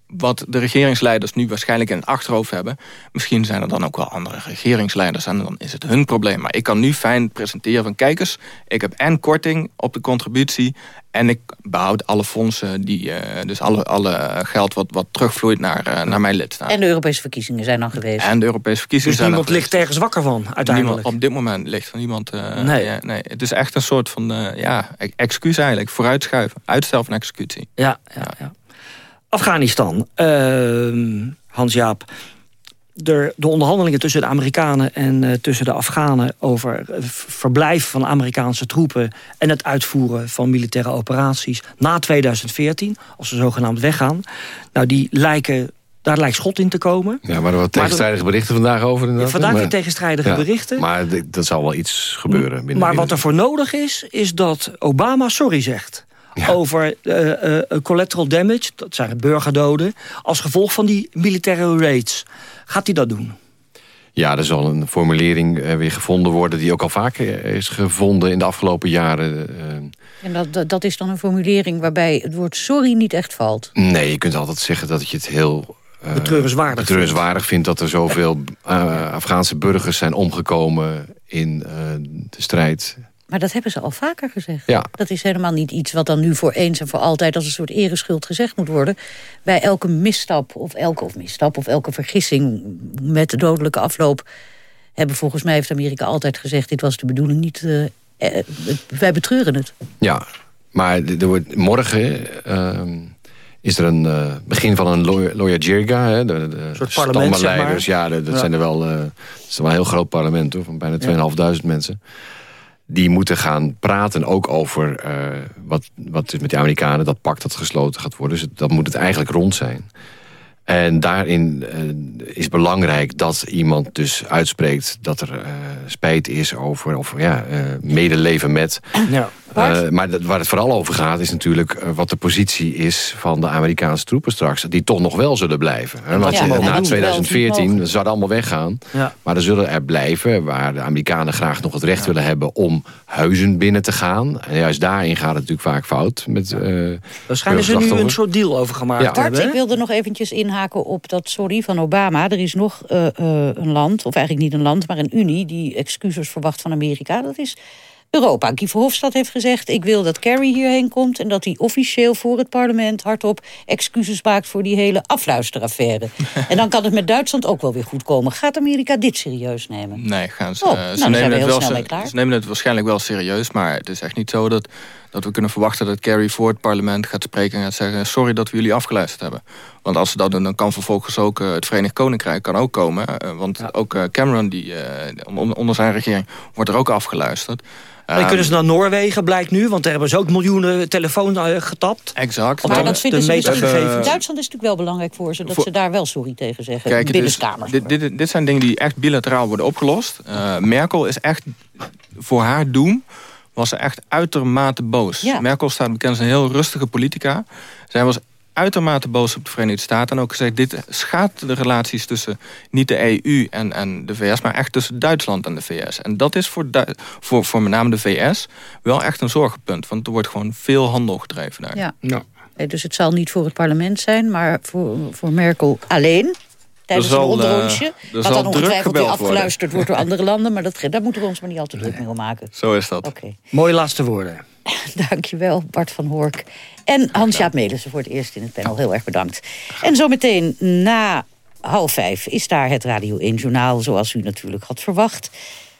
Speaker 16: wat de regeringsleiders nu waarschijnlijk in het achterhoofd hebben... misschien zijn er dan ook wel andere regeringsleiders... en dan is het hun probleem. Maar ik kan nu fijn presenteren van... kijkers, ik heb en korting op de contributie... en ik behoud alle fondsen, die, uh, dus alle, alle geld wat, wat terugvloeit naar, uh, naar mijn lidstaat.
Speaker 12: En de Europese verkiezingen zijn dan geweest.
Speaker 16: En de Europese verkiezingen
Speaker 3: dus
Speaker 16: zijn
Speaker 3: niemand ligt ergens wakker van, uiteindelijk?
Speaker 16: Niemand, op dit moment ligt er niemand... Uh,
Speaker 3: nee.
Speaker 16: Ja, nee. Het is echt een soort van ja, excuus eigenlijk. Vooruitschuiven. Uitstel van executie.
Speaker 3: ja, ja. ja. Afghanistan, uh, Hans-Jaap. De, de, onderhandelingen tussen de Amerikanen en uh, tussen de Afghanen... over verblijf van Amerikaanse troepen... en het uitvoeren van militaire operaties na 2014... als ze zogenaamd weggaan, nou, die lijken daar lijkt schot in te komen.
Speaker 15: Ja, maar er waren tegenstrijdige berichten vandaag over.
Speaker 3: Ja, vandaag weer tegenstrijdige
Speaker 15: ja,
Speaker 3: berichten.
Speaker 15: Maar dat zal wel iets gebeuren. Binnen,
Speaker 3: maar wat er voor nodig is, is dat Obama sorry zegt. Ja. over uh, uh, collateral damage, dat zijn burgerdoden... als gevolg van die militaire raids. Gaat hij dat doen?
Speaker 15: Ja, er zal een formulering weer gevonden worden... die ook al vaker is gevonden in de afgelopen jaren.
Speaker 12: En dat, dat is dan een formulering waarbij het woord sorry niet echt valt?
Speaker 15: Nee, je kunt altijd zeggen dat je het heel...
Speaker 3: Uh, betreurenswaardig,
Speaker 15: betreurenswaardig vindt dat er zoveel uh, Afghaanse burgers zijn omgekomen in uh, de strijd
Speaker 12: maar dat hebben ze al vaker gezegd.
Speaker 15: Ja.
Speaker 12: Dat is helemaal niet iets wat dan nu voor eens en voor altijd... als een soort ereschuld gezegd moet worden. Bij elke misstap of elke, of misstap of elke vergissing met de dodelijke afloop... hebben volgens mij heeft Amerika altijd gezegd... dit was de bedoeling niet... Uh, eh, wij betreuren het.
Speaker 15: Ja, maar er wordt morgen... Uh, is er een uh, begin van een Loya Jirga, hè, de, de
Speaker 3: soort stammenleiders.
Speaker 15: Zeg maar. Ja, dat, dat ja. zijn er wel, uh, dat is wel een heel groot parlement hoor, van bijna 2.500 ja. mensen die moeten gaan praten ook over uh, wat, wat is met de Amerikanen, dat pact dat gesloten gaat worden. Dus dat moet het eigenlijk rond zijn. En daarin uh, is belangrijk dat iemand dus uitspreekt dat er uh, spijt is over, of ja, medeleven met.
Speaker 3: Ja.
Speaker 15: Uh, maar dat, waar het vooral over gaat is natuurlijk uh, wat de positie is van de Amerikaanse troepen straks. Die toch nog wel zullen blijven. Hè? Want
Speaker 3: Ja, maar
Speaker 15: na
Speaker 3: doen
Speaker 15: 2014
Speaker 3: wel,
Speaker 15: zouden allemaal weggaan.
Speaker 3: Ja.
Speaker 15: Maar er zullen er blijven waar de Amerikanen graag nog het recht willen hebben om huizen binnen te gaan. En juist daarin gaat het natuurlijk vaak fout. Met, uh,
Speaker 3: Daar schijnen ze nu een soort deal over gemaakt
Speaker 15: Ja.
Speaker 12: Bart, ik wilde nog eventjes inhaken op dat sorry van Obama. Er is nog eh, eh, een land, of eigenlijk niet een land, maar een unie... die excuses verwacht van Amerika. Dat is Europa. Guy Verhofstadt heeft gezegd... ik wil dat Kerry hierheen komt... en dat hij officieel voor het parlement hardop excuses maakt... voor die hele afluisteraffaire. en dan kan het met Duitsland ook wel weer goed komen. Gaat Amerika dit serieus nemen?
Speaker 16: Nee, gaan ze,
Speaker 12: Oh, nou,
Speaker 16: ze, nemen het wel,
Speaker 12: klaar.
Speaker 16: ze nemen het waarschijnlijk wel serieus. Maar het is echt niet zo dat, dat we kunnen verwachten dat Kerry voor het parlement gaat spreken en gaat zeggen... sorry dat we jullie afgeluisterd hebben. Want als ze dat doen, dan kan vervolgens ook eh, het Verenigd Koninkrijk kan ook komen. eh, want ook eh, Cameron, die, eh, on- onder zijn regering, wordt er ook afgeluisterd.
Speaker 3: Dan kunnen ze naar Noorwegen, blijkt nu. Want daar hebben ze ook miljoenen telefoon getapt.
Speaker 16: Exact.
Speaker 12: Maar dat vinden
Speaker 3: de
Speaker 12: ze
Speaker 3: gegevens.
Speaker 12: Duitsland is natuurlijk wel belangrijk voor ze... dat
Speaker 16: Voor-
Speaker 12: ze daar wel sorry tegen zeggen.
Speaker 16: Kijk, het is-
Speaker 12: Binnenkamers.
Speaker 16: dit, dit, dit zijn dingen die echt bilateraal worden opgelost. Merkel is echt, voor haar doen, was ze echt uitermate boos.
Speaker 12: Ja.
Speaker 16: Merkel staat bekend als een heel rustige politica. Zij was uitermate boos op de Verenigde Staten. En ook gezegd, dit schaadt de relaties tussen niet de EU en, en de VS... maar echt tussen Duitsland en de VS. En dat is voor, Du- voor, voor met name de VS wel echt een zorgenpunt. Want er wordt gewoon veel handel gedreven daar.
Speaker 12: Ja. Dus het zal niet voor het parlement zijn, maar voor, voor Merkel alleen. Tijdens
Speaker 16: zal,
Speaker 12: een onderrondje.
Speaker 16: eh, er
Speaker 12: wat dan ongetwijfeld weer afgeluisterd wordt door andere landen. Maar dat, daar moeten we ons maar niet al te druk mee om maken.
Speaker 16: Zo is dat.
Speaker 12: Oké,
Speaker 3: Mooie laatste woorden.
Speaker 12: dankjewel Bart van Hork. En Hans-Jaap Melissen voor het eerst in het panel. Heel erg bedankt. En zometeen na half vijf is daar het Radio 1 Journaal... zoals u natuurlijk had verwacht,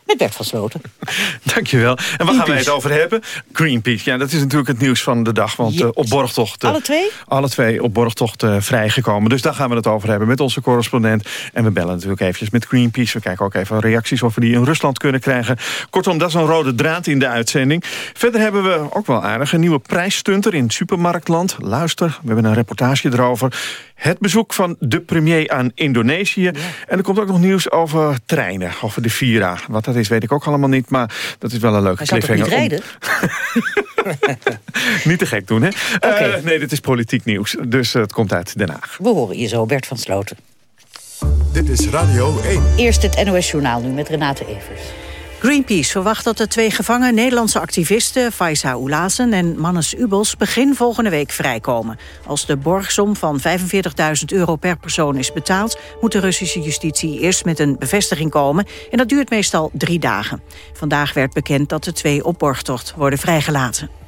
Speaker 12: met Bert van Sloten.
Speaker 17: Dankjewel. En waar gaan wij het over hebben? Greenpeace. Ja, dat is natuurlijk het nieuws van de dag. Want
Speaker 12: Yes.
Speaker 17: eh, op borgtocht... eh,
Speaker 12: Alle twee?
Speaker 17: Alle twee op borgtocht eh, vrijgekomen. Dus daar gaan we het over hebben met onze correspondent. En we bellen natuurlijk eventjes met Greenpeace. We kijken ook even reacties of we die in Rusland kunnen krijgen. Kortom, dat is een rode draad in de uitzending. Verder hebben we ook wel aardig een nieuwe prijsstunter in supermarktland. Luister, we hebben een reportage erover. Het bezoek van de premier aan Indonesië. En er komt ook nog nieuws over treinen, over de Vira. Wat dat is, weet ik ook allemaal niet. Maar dat is wel een leuke
Speaker 12: Hij zal toch niet
Speaker 17: cliffhanger. om-
Speaker 12: rijden?
Speaker 17: niet te gek doen, hè? Eh, nee, dit is politiek nieuws. Dus het komt uit Den Haag.
Speaker 12: We horen je zo, Bert van Sloten.
Speaker 1: Dit is Radio 1.
Speaker 12: Eerst het NOS Journaal nu met Renate Evers.
Speaker 2: Greenpeace verwacht dat de twee gevangen Nederlandse activisten... Faisa Oelazen en Mannes Ubels begin volgende week vrijkomen. Als de borgsom van 45.000 euro per persoon is betaald... moet de Russische justitie eerst met een bevestiging komen... en dat duurt meestal drie dagen. Vandaag werd bekend dat de twee op borgtocht worden vrijgelaten.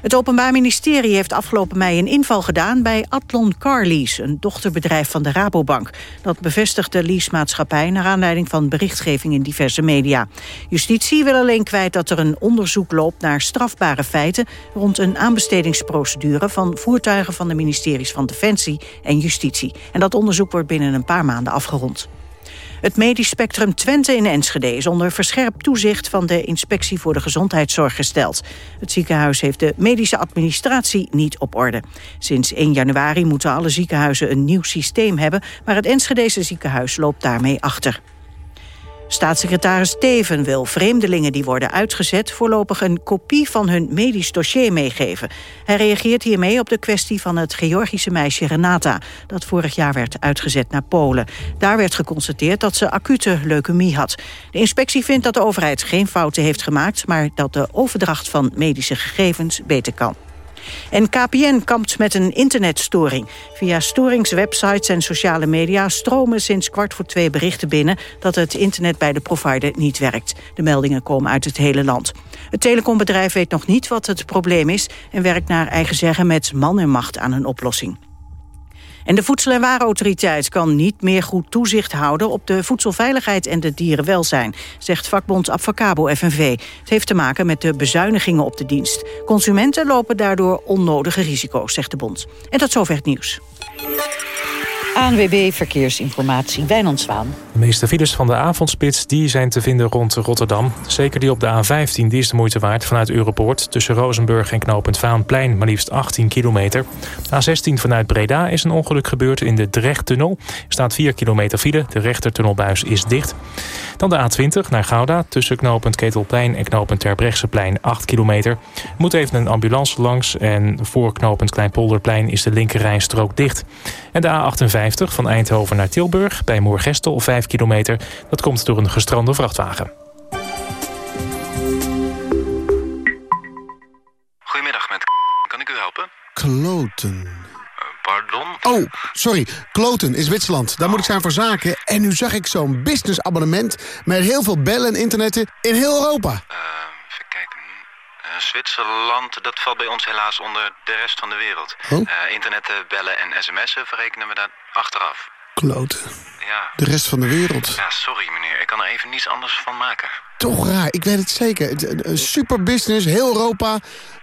Speaker 2: Het Openbaar Ministerie heeft afgelopen mei een inval gedaan... bij Atlon Car Lease, een dochterbedrijf van de Rabobank. Dat bevestigt de leasemaatschappij... naar aanleiding van berichtgeving in diverse media. Justitie wil alleen kwijt dat er een onderzoek loopt... naar strafbare feiten rond een aanbestedingsprocedure... van voertuigen van de ministeries van Defensie en Justitie. En dat onderzoek wordt binnen een paar maanden afgerond. Het medisch spectrum Twente in Enschede is onder verscherpt toezicht van de Inspectie voor de Gezondheidszorg gesteld. Het ziekenhuis heeft de medische administratie niet op orde. Sinds 1 januari moeten alle ziekenhuizen een nieuw systeem hebben, maar het Enschedese ziekenhuis loopt daarmee achter. Staatssecretaris Teven wil vreemdelingen die worden uitgezet... voorlopig een kopie van hun medisch dossier meegeven. Hij reageert hiermee op de kwestie van het Georgische meisje Renata... dat vorig jaar werd uitgezet naar Polen. Daar werd geconstateerd dat ze acute leukemie had. De inspectie vindt dat de overheid geen fouten heeft gemaakt... maar dat de overdracht van medische gegevens beter kan. En KPN kampt met een internetstoring. Via storingswebsites en sociale media stromen sinds kwart voor twee berichten binnen dat het internet bij de provider niet werkt. De meldingen komen uit het hele land. Het telecombedrijf weet nog niet wat het probleem is en werkt naar eigen zeggen met man en macht aan een oplossing. En de Voedsel- en Warenautoriteit kan niet meer goed toezicht houden... op de voedselveiligheid en de dierenwelzijn, zegt vakbond Advocabo FNV. Het heeft te maken met de bezuinigingen op de dienst. Consumenten lopen daardoor onnodige risico's, zegt de bond. En tot zover het nieuws.
Speaker 12: ANWB Verkeersinformatie, Wijnand Zwaan.
Speaker 6: De meeste files van de avondspits die zijn te vinden rond Rotterdam. Zeker die op de A15, die is de moeite waard vanuit Europoort... tussen Rozenburg en knooppunt Vaanplein, maar liefst 18 kilometer. A16 vanuit Breda is een ongeluk gebeurd in de Drechttunnel. Er staat 4 kilometer file, de rechtertunnelbuis is dicht. Dan de A20 naar Gouda, tussen knooppunt Ketelplein en knooppunt Terbrechtseplein 8 kilometer. Er moet even een ambulance langs en voor knooppunt Kleinpolderplein is de linkerrijstrook dicht. En de A58 van Eindhoven naar Tilburg bij Moergestel 5 kilometer. Dat komt door een gestrande vrachtwagen.
Speaker 18: Goedemiddag, met kan ik u helpen?
Speaker 19: Kloten.
Speaker 18: Pardon?
Speaker 19: Oh, sorry. Kloten is Zwitserland. Daar moet ik zijn voor zaken. En nu zag ik zo'n businessabonnement met heel veel bellen en internetten in heel Europa.
Speaker 18: Eh, Zwitserland, dat valt bij ons helaas onder de rest van de wereld.
Speaker 19: Oh?
Speaker 18: Eh, internetten, bellen en sms'en verrekenen we daar achteraf.
Speaker 19: Kloten.
Speaker 18: Ja.
Speaker 19: De rest van de wereld.
Speaker 18: Ja, sorry meneer. Ik kan er even niets anders van maken.
Speaker 19: Toch raar, ik weet het zeker. Een super business, heel Europa.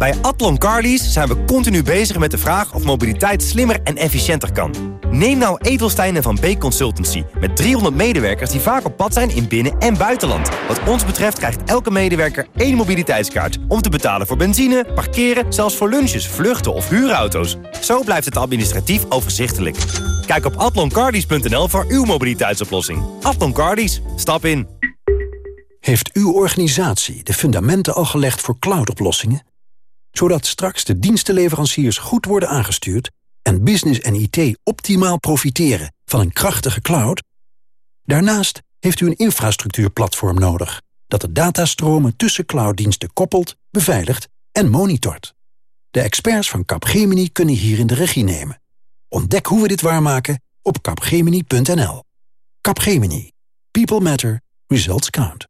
Speaker 20: Bij Atlon Carlies zijn we continu bezig met de vraag of mobiliteit slimmer en efficiënter kan. Neem nou Edelstein en Van Beek Consultancy met 300 medewerkers die vaak op pad zijn in binnen- en buitenland. Wat ons betreft krijgt elke medewerker één mobiliteitskaart om te betalen voor benzine, parkeren, zelfs voor lunches, vluchten of huurauto's. Zo blijft het administratief overzichtelijk. Kijk op atloncardies.nl voor uw mobiliteitsoplossing. Atlon Cardies, stap in.
Speaker 21: Heeft uw organisatie de fundamenten al gelegd voor cloudoplossingen? Zodat straks de dienstenleveranciers goed worden aangestuurd... en business en IT optimaal profiteren van een krachtige cloud? Daarnaast heeft u een infrastructuurplatform nodig... dat de datastromen tussen clouddiensten koppelt, beveiligt en monitort. De experts van Capgemini kunnen hierin de regie nemen. Ontdek hoe we dit waarmaken op capgemini.nl. Capgemini. People matter. Results count.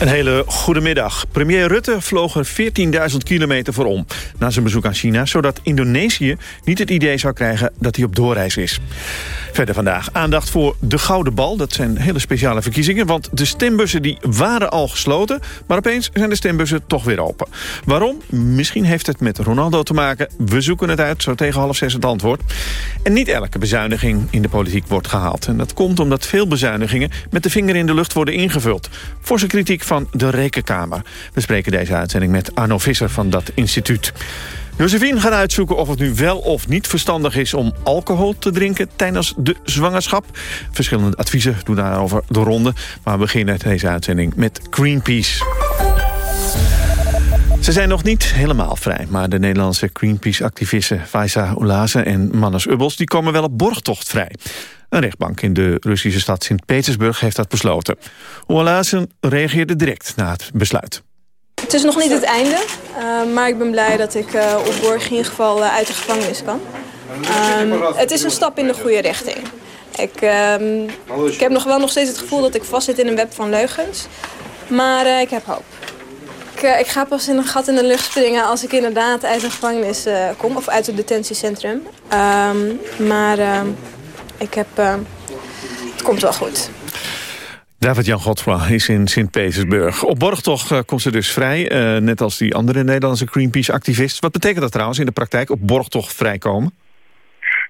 Speaker 17: Een hele goede middag. Premier Rutte vloog er 14.000 kilometer voor om... na zijn bezoek aan China, zodat Indonesië niet het idee zou krijgen... dat hij op doorreis is. Verder vandaag aandacht voor de Gouden Bal. Dat zijn hele speciale verkiezingen, want de stembussen die waren al gesloten... maar opeens zijn de stembussen toch weer open. Waarom? Misschien heeft het met Ronaldo te maken. We zoeken het uit, zo tegen half zes het antwoord. En niet elke bezuiniging in de politiek wordt gehaald. En dat komt omdat veel bezuinigingen met de vinger in de lucht worden ingevuld. Zijn kritiek van de Rekenkamer. We spreken deze uitzending met Arno Visser van dat instituut. Josephine gaat uitzoeken of het nu wel of niet verstandig is... om alcohol te drinken tijdens de zwangerschap. Verschillende adviezen doen daarover de ronde. Maar we beginnen deze uitzending met Greenpeace. Ze zijn nog niet helemaal vrij, maar de Nederlandse Greenpeace-activisten... Faisa Oulaze en Mannes Ubbels die komen wel op borgtocht vrij. Een rechtbank in de Russische stad Sint-Petersburg heeft dat besloten. Oulaze reageerde direct na het besluit.
Speaker 22: Het is nog niet het einde, uh, maar ik ben blij dat ik uh, op borg in ieder geval uh, uit de gevangenis kan. Um, het is een stap in de goede richting. Ik, um, ik heb nog wel nog steeds het gevoel dat ik vastzit in een web van leugens. Maar ik heb hoop. Ik, ik, ga pas in een gat in de lucht springen als ik inderdaad uit de gevangenis kom. Of uit het detentiecentrum. Um, maar ik heb... het komt wel goed.
Speaker 17: David-Jan Godfra is in Sint-Petersburg. Op borgtocht uh, komt ze dus vrij, uh, net als die andere Nederlandse Greenpeace-activist. Wat betekent dat trouwens in de praktijk, op borgtocht vrijkomen?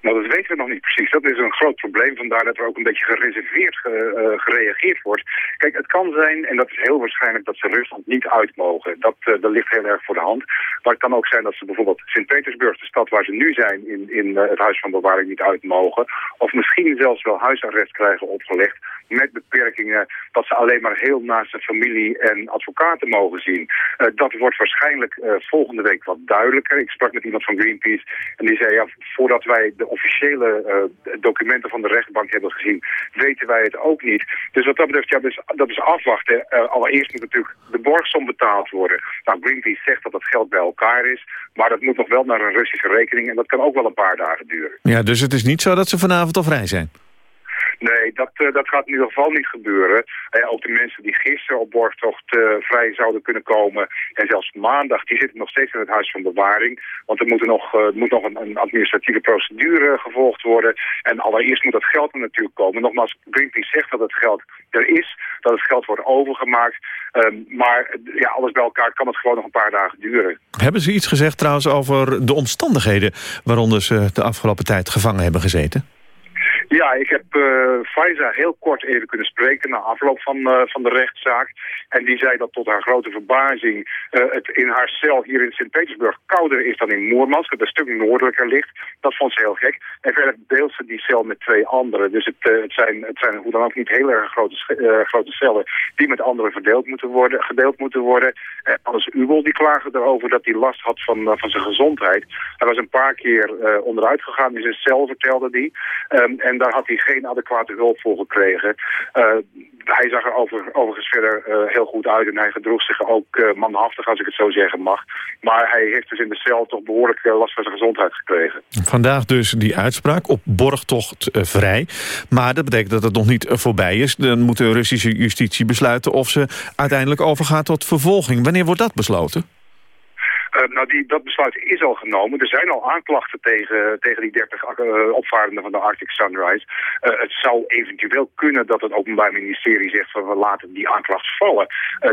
Speaker 23: Nou, dat weten we nog niet precies. Dat is een groot probleem. Vandaar dat er ook een beetje gereserveerd uh, gereageerd wordt. Kijk, het kan zijn, en dat is heel waarschijnlijk, dat ze Rusland niet uit mogen. Dat, uh, dat ligt heel erg voor de hand. Maar het kan ook zijn dat ze bijvoorbeeld Sint-Petersburg, de stad waar ze nu zijn, in, in het huis van bewaring niet uit mogen. Of misschien zelfs wel huisarrest krijgen opgelegd met beperkingen dat ze alleen maar heel naast de familie en advocaten mogen zien. Dat wordt waarschijnlijk volgende week wat duidelijker. Ik sprak met iemand van Greenpeace en die zei ja, voordat wij de officiële uh, documenten van de rechtbank hebben gezien, weten wij het ook niet. Dus wat dat betreft, ja, dus, dat is afwachten. allereerst moet natuurlijk de borgsom betaald worden. Nou, Greenpeace zegt dat dat geld bij elkaar is, maar dat moet nog wel naar een Russische rekening en dat kan ook wel een paar dagen duren.
Speaker 17: Ja, dus het is niet zo dat ze vanavond al vrij zijn?
Speaker 23: Nee, dat, uh, dat gaat in ieder geval niet gebeuren. Uh, ook de mensen die gisteren op borgtocht uh, vrij zouden kunnen komen... en zelfs maandag, die zitten nog steeds in het huis van bewaring. Want er moet, nog, moet nog een, een, administratieve procedure gevolgd worden. En allereerst moet dat geld er natuurlijk komen. Nogmaals, Greenpeace zegt dat het geld er is, dat het geld wordt overgemaakt. Ehm, maar ja, alles bij elkaar kan het gewoon nog een paar dagen duren.
Speaker 17: Hebben ze iets gezegd trouwens over de omstandigheden... waaronder ze de afgelopen tijd gevangen hebben gezeten?
Speaker 23: Ja, ik heb uh, Faiza heel kort even kunnen spreken na afloop van, uh, van de rechtszaak. En die zei dat tot haar grote verbazing uh, het in haar cel hier in Sint-Petersburg kouder is dan in Moermansk, dat een stuk noordelijker ligt. Dat vond ze heel gek. En verder deelt ze die cel met twee anderen. Dus het, het, zijn, het zijn hoe dan ook niet heel erg grote, grote cellen die met anderen verdeeld moeten worden, gedeeld moeten worden. En Ubel die klaagde erover dat hij last had van, van zijn gezondheid. Hij was een paar keer onderuit gegaan in zijn cel, vertelde hij. Um, en daar had hij geen adequate hulp voor gekregen. Uh, hij zag er over, overigens verder uh, heel goed uit en hij gedroeg zich ook uh, manhaftig, als ik het zo zeggen mag. Maar hij heeft dus in de cel toch behoorlijk last van zijn gezondheid gekregen.
Speaker 17: Vandaag dus die uitspraak op borgtocht vrij. Maar dat betekent dat het nog niet voorbij is. Dan moet de Russische justitie besluiten of ze uiteindelijk overgaat tot vervolging. Wanneer wordt dat besloten?
Speaker 23: Uh, nou, die, dat besluit is al genomen. Er zijn al aanklachten tegen, tegen die 30 uh, opvarenden van de Arctic Sunrise. Uh, het zou eventueel kunnen dat het Openbaar Ministerie zegt van we laten die aanklacht vallen.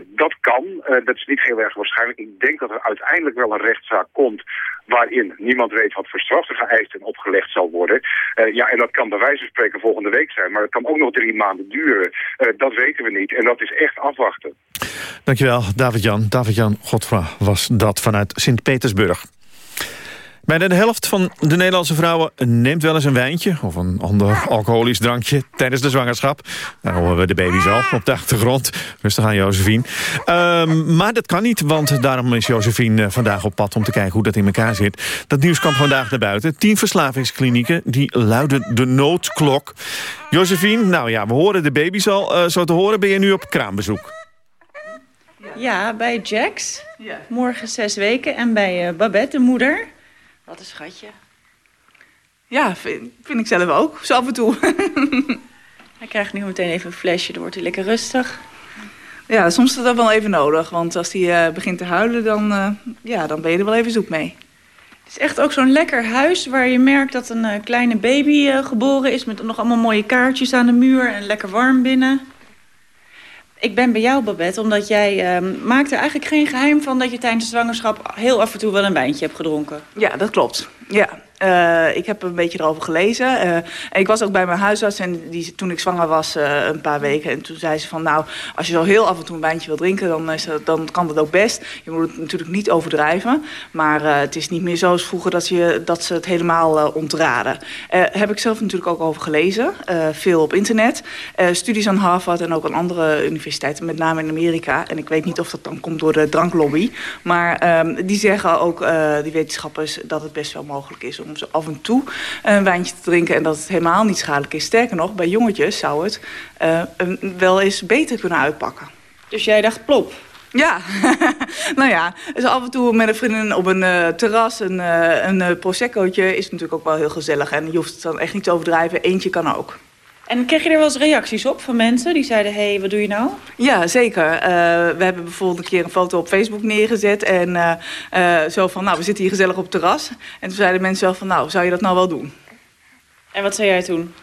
Speaker 23: dat kan, dat is niet heel erg waarschijnlijk. Ik denk dat er uiteindelijk wel een rechtszaak komt waarin niemand weet wat voor straf geëist en opgelegd zal worden. ja, en dat kan bij wijze van spreken volgende week zijn, maar het kan ook nog drie maanden duren. dat weten we niet en dat is echt afwachten.
Speaker 17: Dankjewel, David-Jan. David-Jan Godfra was dat vanuit Sint-Petersburg. Bijna de helft van de Nederlandse vrouwen neemt wel eens een wijntje... of een ander alcoholisch drankje tijdens de zwangerschap. Daar horen we de baby's al op de achtergrond. Rustig aan, Josephine. Um, maar dat kan niet, want daarom is Josephine vandaag op pad... om te kijken hoe dat in elkaar zit. Dat nieuws kwam vandaag naar buiten. Tien verslavingsklinieken, die luiden de noodklok. Josephine, nou ja, we horen de baby's al. Uh, zo te horen ben je nu op kraambezoek.
Speaker 24: Ja, bij Jax. Ja. Morgen zes weken. En bij uh, Babette, de moeder. Wat een schatje.
Speaker 25: Ja, vind, vind ik zelf ook. Zo af en toe.
Speaker 24: hij krijgt nu meteen even een flesje. Dan wordt hij lekker rustig.
Speaker 25: Ja, soms is dat wel even nodig. Want als hij begint te huilen, dan, ja, dan ben je er wel even zoek mee. Het is echt ook zo'n lekker huis waar je merkt dat een kleine baby geboren is... met nog allemaal mooie kaartjes aan de muur en lekker warm binnen. Ik ben bij jou, Babette, omdat jij uh, maakt er eigenlijk geen geheim van... dat je tijdens de zwangerschap heel af en toe wel een wijntje hebt gedronken. Ja, dat klopt. Ja, uh, ik heb een beetje erover gelezen. En ik was ook bij mijn huisarts en die, toen ik zwanger was uh, een paar weken. En toen zei ze van nou, als je zo heel af en toe een wijntje wil drinken, dan, dan kan dat ook best. Je moet het natuurlijk niet overdrijven. Maar het is niet meer zoals vroeger dat, je, dat ze het helemaal ontraden. heb ik zelf natuurlijk ook over gelezen. veel op internet. studies aan Harvard en ook aan andere universiteiten, met name in Amerika. En ik weet niet of dat dan komt door de dranklobby. Maar um, die zeggen ook, die wetenschappers, dat het best wel mogelijk is om zo af en toe een wijntje te drinken... en dat het helemaal niet schadelijk is. Sterker nog, bij jongetjes zou het uh, wel eens beter kunnen uitpakken. Dus jij dacht plop? Ja, nou ja, dus af en toe met een vriendin op een uh, terras, een, uh, een proseccootje is natuurlijk ook wel heel gezellig. En je hoeft het dan echt niet te overdrijven, eentje kan ook. En kreeg je er wel eens reacties op van mensen die zeiden... hé, hey, wat doe je nou? Ja, zeker. Uh, we hebben bijvoorbeeld een keer een foto op Facebook neergezet... en uh, uh, zo van, nou, we zitten hier gezellig op het terras. En toen zeiden mensen wel van, nou, zou je dat nou wel doen? En wat zei jij toen?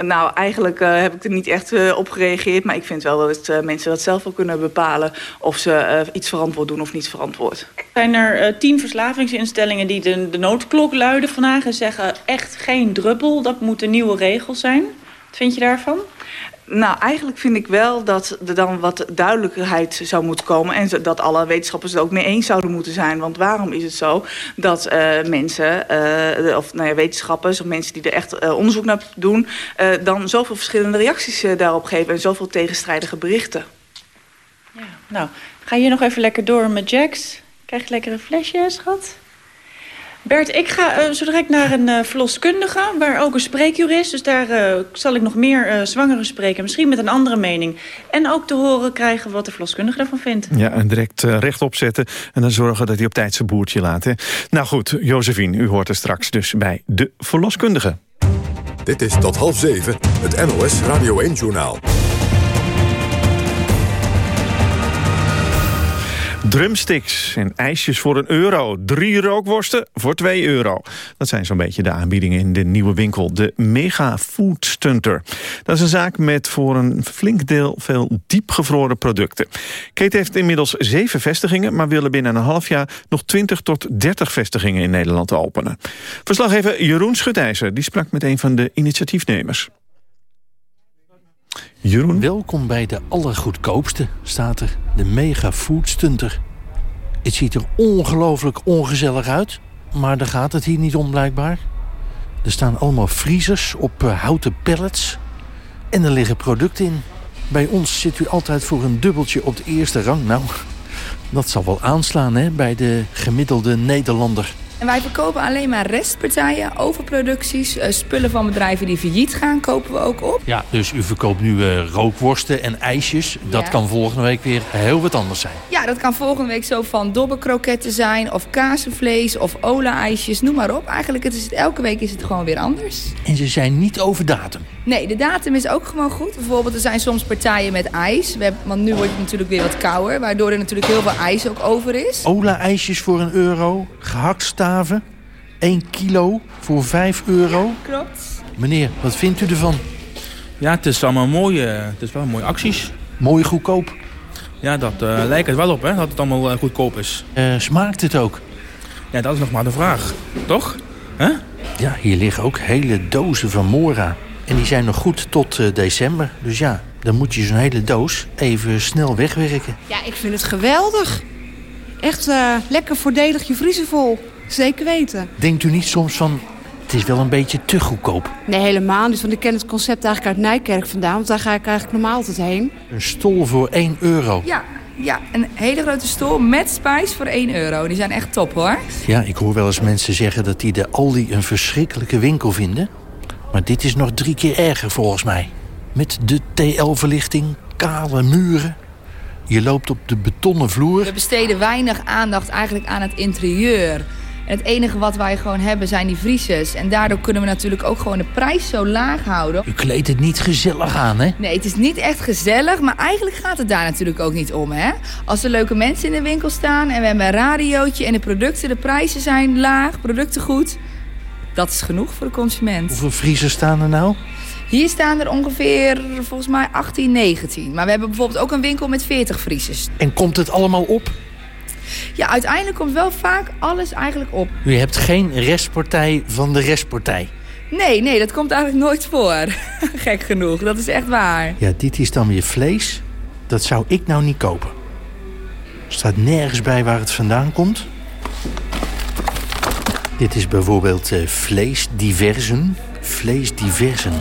Speaker 25: Nou, eigenlijk heb ik er niet echt op gereageerd... maar ik vind wel dat mensen dat zelf wel kunnen bepalen... of ze iets verantwoord doen of niet verantwoord. Zijn er tien verslavingsinstellingen die de, de noodklok luiden vandaag... en zeggen echt geen druppel, dat moeten nieuwe regels zijn... Wat vind je daarvan? Nou, eigenlijk vind ik wel dat er dan wat duidelijkheid zou moeten komen... en dat alle wetenschappers het ook mee eens zouden moeten zijn. Want waarom is het zo dat uh, mensen, uh, of nou ja, wetenschappers... of mensen die er echt uh, onderzoek naar doen... dan zoveel verschillende reacties daarop geven... en zoveel tegenstrijdige berichten? Ja, nou, ga je nog even lekker door met Jax. Krijg je lekker een flesje, schat? Bert, ik ga uh, zo direct naar een uh, verloskundige, waar ook een spreekuur is. Dus daar uh, zal ik nog meer zwangeren spreken, misschien met een andere mening. En ook te horen krijgen wat de verloskundige daarvan vindt.
Speaker 17: Ja, en direct rechtop zetten en dan zorgen dat hij op tijd zijn boertje laat. Hè? Nou goed, Josephine, u hoort er straks dus bij de verloskundige.
Speaker 1: Dit is tot half zeven, het NOS Radio 1-journaal.
Speaker 17: Drumsticks en ijsjes voor een euro. Drie rookworsten voor 2 euro. Dat zijn zo'n beetje de aanbiedingen in de nieuwe winkel. De Mega Food Stunter. Dat is een zaak met voor een flink deel veel diepgevroren producten. Kate heeft inmiddels zeven vestigingen... maar willen binnen een half jaar nog 20 tot 30 vestigingen in Nederland openen. Verslaggever Jeroen Schutijzer die sprak met een van de initiatiefnemers. Jeroen?
Speaker 11: Welkom bij de allergoedkoopste, staat er. De Mega Food Stunter. Het ziet er ongelooflijk ongezellig uit. Maar daar gaat het hier niet om blijkbaar. Er staan allemaal vriezers op uh, houten pallets. En er liggen producten in. Bij ons zit u altijd voor een dubbeltje op de eerste rang. Nou, dat zal wel aanslaan hè, bij de gemiddelde Nederlander.
Speaker 26: En wij verkopen alleen maar restpartijen, overproducties, uh, spullen van bedrijven die failliet gaan, kopen we ook op.
Speaker 11: Ja, dus u verkoopt nu uh, rookworsten en ijsjes. Dat kan volgende week weer heel wat anders zijn.
Speaker 26: Ja, dat kan volgende week zo van dobberkroketten zijn, of kazenvlees, of ola-ijsjes, noem maar op. Eigenlijk het is het, elke week is het gewoon weer anders.
Speaker 11: En ze zijn niet over datum?
Speaker 26: Nee, de datum is ook gewoon goed. Bijvoorbeeld, er zijn soms partijen met ijs. We hebben, want nu wordt het natuurlijk weer wat kouder, waardoor er natuurlijk heel veel ijs ook over is.
Speaker 11: Ola-ijsjes voor een euro, gehakt staan 1 kilo voor 5 euro.
Speaker 26: klopt.
Speaker 11: Meneer, wat vindt u ervan?
Speaker 27: Ja, het is allemaal mooie, het is wel mooie acties.
Speaker 11: Mooi goedkoop?
Speaker 27: Ja, dat uh, lijkt het wel op, hè, dat het allemaal uh, goedkoop is.
Speaker 11: Uh, smaakt het ook?
Speaker 27: Ja, dat is nog maar de vraag. Toch? Huh?
Speaker 11: Ja, hier liggen ook hele dozen van Mora. En die zijn nog goed tot december. Dus ja, dan moet je zo'n hele doos even snel wegwerken.
Speaker 28: Ja, ik vind het geweldig. Echt lekker voordelig je vriezen vol. Zeker weten.
Speaker 11: Denkt u niet soms van, het is wel een beetje te goedkoop?
Speaker 28: Nee, helemaal niet. Want ik ken het concept eigenlijk uit Nijkerk vandaan. Want daar ga ik eigenlijk normaal altijd heen.
Speaker 11: Een stol voor 1 euro?
Speaker 26: Ja, ja, een hele grote stol met spijs voor 1 euro. Die zijn echt top hoor.
Speaker 11: Ja, ik hoor wel eens mensen zeggen dat die de Aldi een verschrikkelijke winkel vinden. Maar dit is nog drie keer erger volgens mij. Met de TL-verlichting, kale muren. Je loopt op de betonnen vloer.
Speaker 26: We besteden weinig aandacht eigenlijk aan het interieur.
Speaker 29: En het enige wat wij gewoon hebben zijn die vriezers. En daardoor kunnen we natuurlijk ook gewoon de prijs zo laag houden.
Speaker 11: U kleedt het niet gezellig aan, hè?
Speaker 29: Nee, het is niet echt gezellig, maar eigenlijk gaat het daar natuurlijk ook niet om, hè? Als er leuke mensen in de winkel staan en we hebben een radiootje en de producten, de prijzen zijn laag, producten goed. Dat is genoeg voor de consument.
Speaker 11: Hoeveel vriezers staan er nou?
Speaker 29: Hier staan er ongeveer volgens mij 18, 19. Maar we hebben bijvoorbeeld ook een winkel met 40 vriezers.
Speaker 11: En komt het allemaal op?
Speaker 29: Ja, uiteindelijk komt wel vaak alles eigenlijk op.
Speaker 11: U hebt geen restpartij van de restpartij?
Speaker 29: Nee, nee, dat komt eigenlijk nooit voor. Gek genoeg, dat is echt waar.
Speaker 11: Ja, dit is dan weer vlees. Dat zou ik nou niet kopen. Er staat nergens bij waar het vandaan komt. Dit is bijvoorbeeld uh, vleesdiversen. Vleesdiversen.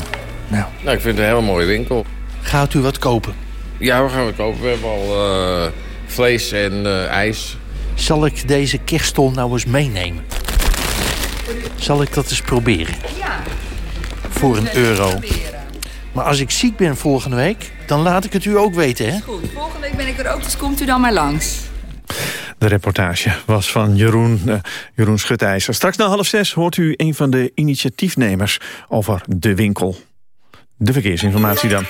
Speaker 11: Nou.
Speaker 30: nou, ik vind het een hele mooie winkel.
Speaker 11: Gaat u wat kopen?
Speaker 30: Ja, we gaan wat kopen. We hebben al uh, vlees en uh, ijs.
Speaker 11: Zal ik deze kerststol nou eens meenemen? Zal ik dat eens proberen?
Speaker 29: Ja.
Speaker 11: Voor een euro. Maar als ik ziek ben volgende week, dan laat ik het u ook weten, hè?
Speaker 29: Goed, volgende week ben ik er ook, dus komt u dan maar langs.
Speaker 17: De reportage was van Jeroen, uh, Jeroen Schutijzer. Straks na half zes hoort u een van de initiatiefnemers over de winkel. De verkeersinformatie dan.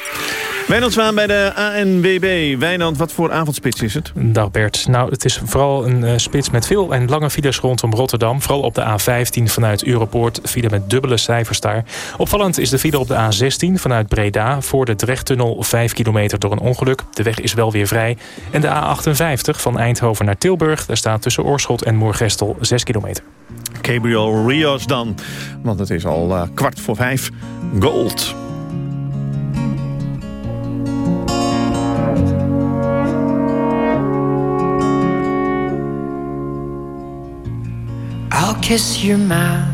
Speaker 17: Wijnand Zwaan bij de ANWB. Wijnand, wat voor avondspits is het?
Speaker 6: Dag Bert. Nou, het is vooral een uh, spits met veel en lange files rondom Rotterdam. Vooral op de A15 vanuit Europoort. File met dubbele cijfers daar. Opvallend is de file op de A16 vanuit Breda. Voor de Drechttunnel 5 kilometer door een ongeluk. De weg is wel weer vrij. En de A58 van Eindhoven naar Tilburg. Daar staat tussen Oorschot en Moergestel 6 kilometer.
Speaker 17: Gabriel Rios dan. Want het is al uh, kwart voor vijf. Gold.
Speaker 31: Kiss your mouth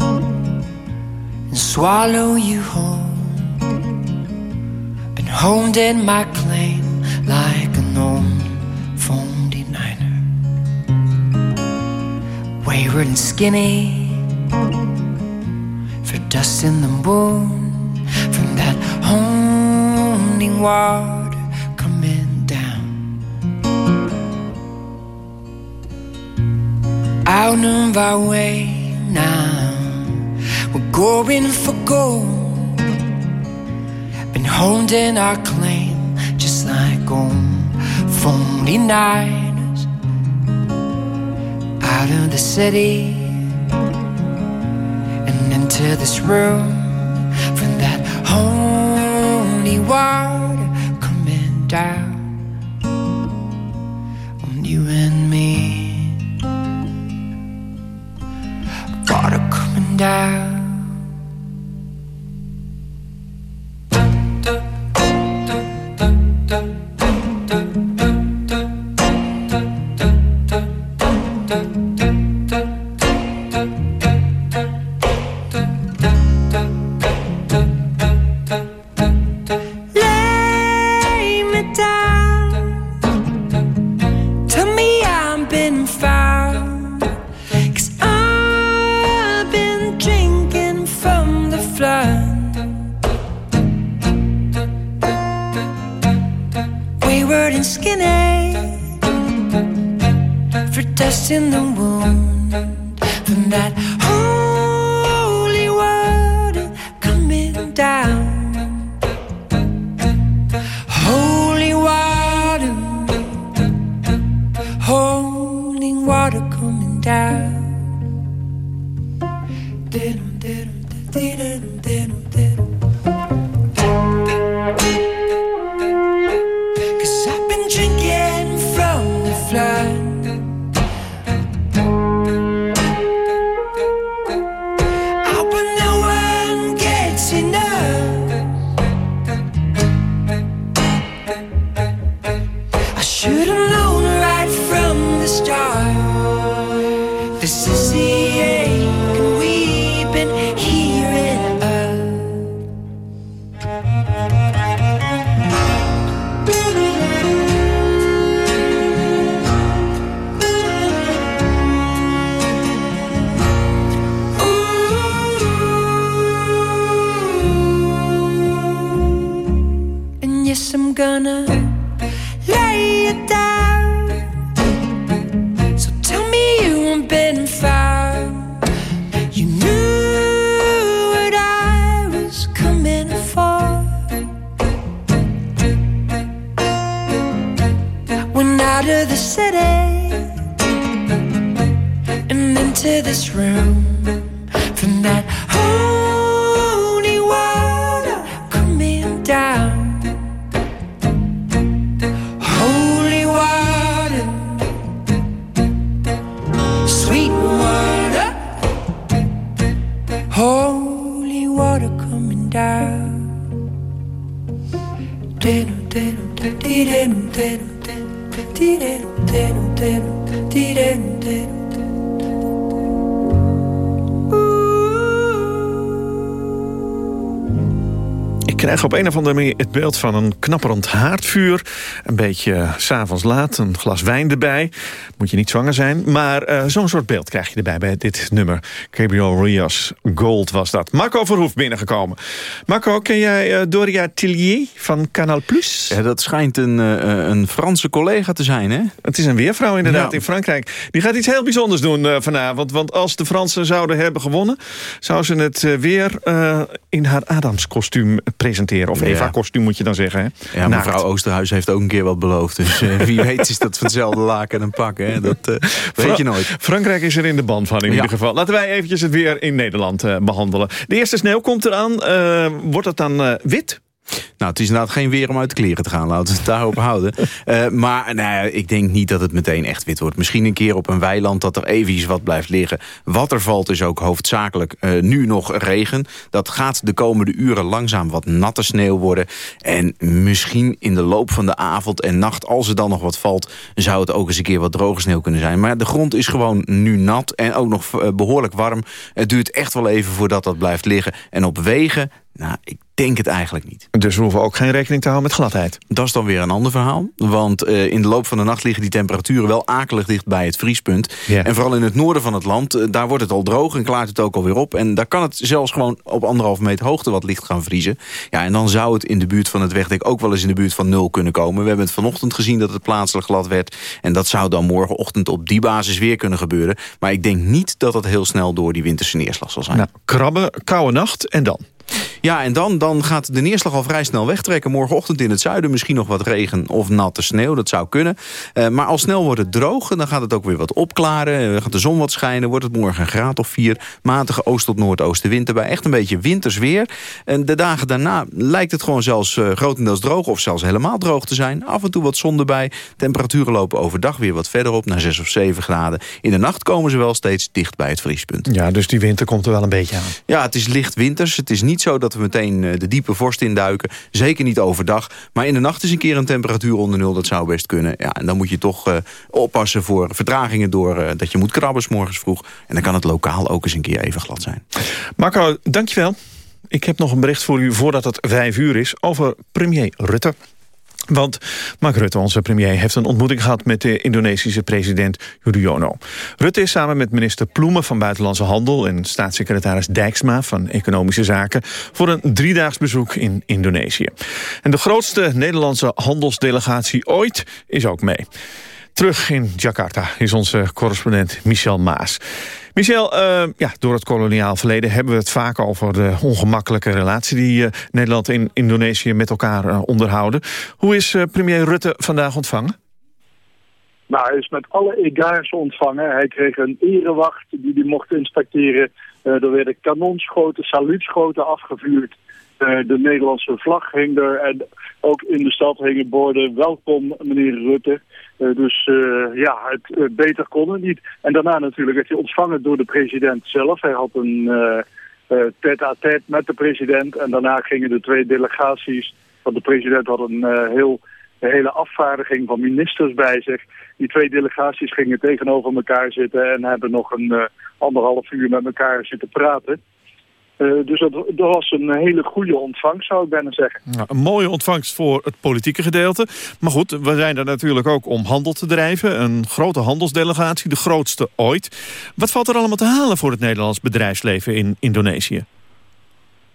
Speaker 31: and swallow you whole. Been honed in my claim like an old phone denier. Wayward and skinny for dust in the moon from that honing water out of our way now. We're going for gold. Been holding our claim just like old 49ers. Out of the city and into this room from that holy water coming down down. Gonna of
Speaker 17: andere manier het beeld van een knapperend haardvuur. Een beetje eh, s'avonds laat, een glas wijn erbij. Moet je niet zwanger zijn. Maar eh, zo'n soort beeld krijg je erbij bij dit nummer. Gabriel Rios Gold was dat. Marco Verhoef binnengekomen. Marco, ken jij eh, Doria Tillier van Canal Plus?
Speaker 32: Ja, dat schijnt een, eh, een Franse collega te zijn, hè?
Speaker 17: Het is een weervrouw inderdaad
Speaker 32: Ja.
Speaker 17: in Frankrijk. Die gaat iets heel bijzonders doen vanavond. Want als de Fransen zouden hebben gewonnen... zou ze het weer in haar Adams-kostuum presenteren. Of
Speaker 32: Ja.
Speaker 17: Eva-kostuum moet je dan zeggen. Hè?
Speaker 32: Ja, mevrouw Oosterhuis heeft ook een keer wat beloofd. Dus wie weet is dat van hetzelfde laken en. Hè? Dat eh, weet je nooit.
Speaker 17: Frankrijk is er in de band van in
Speaker 32: Ja.
Speaker 17: ieder geval. Laten wij eventjes het weer in Nederland eh, behandelen. De eerste sneeuw komt eraan. Eh, wordt het dan wit?
Speaker 32: Nou, het is inderdaad geen weer om uit de kleren te gaan. Laten we het daarop houden. Eh, maar nou ik denk niet dat het meteen echt wit wordt. Misschien een keer op een weiland dat er even wat blijft liggen. Wat er valt is ook hoofdzakelijk eh, nu nog regen. Dat gaat de komende uren langzaam wat natte sneeuw worden. En misschien in de loop van de avond en nacht, als er dan nog wat valt... zou het ook eens een keer wat droge sneeuw kunnen zijn. Maar de grond is gewoon nu nat en ook nog eh, behoorlijk warm. Het duurt echt wel even voordat dat blijft liggen. En op wegen, nou, ik denk het eigenlijk niet.
Speaker 17: Dus we hoeven ook geen rekening te houden met gladheid.
Speaker 32: Dat is dan weer een ander verhaal. Want eh, in de loop van de nacht liggen die temperaturen wel akelig dicht bij het vriespunt. En vooral in het noorden van het land, eh, daar wordt het al droog en klaart het ook alweer op. En daar kan het zelfs gewoon op anderhalve meter hoogte wat licht gaan vriezen. Ja, en dan zou het in de buurt van het wegdek ook wel eens in de buurt van nul kunnen komen. We hebben het vanochtend gezien dat het plaatselijk glad werd. En dat zou dan morgenochtend op die basis weer kunnen gebeuren. Maar ik denk niet dat het heel snel door die winterse neerslag zal zijn.
Speaker 17: Nou, krabben, koude nacht en dan?
Speaker 32: Ja, en dan, dan gaat de neerslag al vrij snel wegtrekken. Morgenochtend in het zuiden misschien nog wat regen of natte sneeuw. Dat zou kunnen. Eh, maar al snel wordt het droog en dan gaat het ook weer wat opklaren. Eh, gaat de zon wat schijnen. Wordt het morgen een graad of vier. Matige oost- tot noordoostenwind erbij. Echt een beetje winters weer. En de dagen daarna lijkt het gewoon zelfs eh, grotendeels droog... of zelfs helemaal droog te zijn. Af en toe wat zon erbij. Temperaturen lopen overdag weer wat verder op... naar 6 of 7 graden. In de nacht komen ze wel steeds dicht bij het vriespunt.
Speaker 17: Ja, dus die winter komt er wel een beetje aan.
Speaker 32: Ja, het is licht winters. Het is niet zo dat we meteen eh, de diepe vorst induiken. Zeker niet overdag. Maar in de nacht is een keer een temperatuur onder nul. Dat zou best kunnen. Ja, en dan moet je toch eh, oppassen voor vertragingen door eh, dat je moet krabben morgens vroeg. En dan kan het lokaal ook eens een keer even glad zijn.
Speaker 17: Marco, dankjewel. Ik heb nog een bericht voor u voordat het vijf uur is... over premier Rutte. Want Mark Rutte, onze premier, heeft een ontmoeting gehad... met de Indonesische president Yudhoyono. Rutte is samen met minister Ploemen van Buitenlandse Handel... en staatssecretaris Dijksma van Economische Zaken... voor een driedaags bezoek in Indonesië. En de grootste Nederlandse handelsdelegatie ooit is ook mee. Terug in Jakarta is onze correspondent Michel Maas. Michel, eh, ja, door het koloniaal verleden hebben we het vaak over de ongemakkelijke relatie die eh, Nederland en Indonesië met elkaar eh, onderhouden. Hoe is eh, premier Rutte vandaag ontvangen?
Speaker 29: Nou, hij is met alle egaars ontvangen. Hij kreeg een erewacht die hij mocht inspecteren. Er werden kanonschoten, saluutschoten afgevuurd. Eh, de Nederlandse vlag hing er. En ook in de stad hingen borden. Welkom, meneer Rutte. Eh, dus eh, ja, het beter kon het niet. En daarna natuurlijk werd hij ontvangen door de president zelf. Hij had een tête-à-tête met de president. En daarna gingen de twee delegaties. Want de president had een heel hele afvaardiging van ministers bij zich. Die twee delegaties gingen tegenover elkaar zitten en hebben nog een eh, anderhalf uur met elkaar zitten praten. Eh, dus dat, dat was een hele goede ontvangst, zou ik bijna zeggen.
Speaker 17: Nou, een mooie ontvangst voor het politieke gedeelte. Maar goed, we zijn er natuurlijk ook om handel te drijven. Een grote handelsdelegatie, de grootste ooit. Wat valt er allemaal te halen voor het Nederlands bedrijfsleven in Indonesië?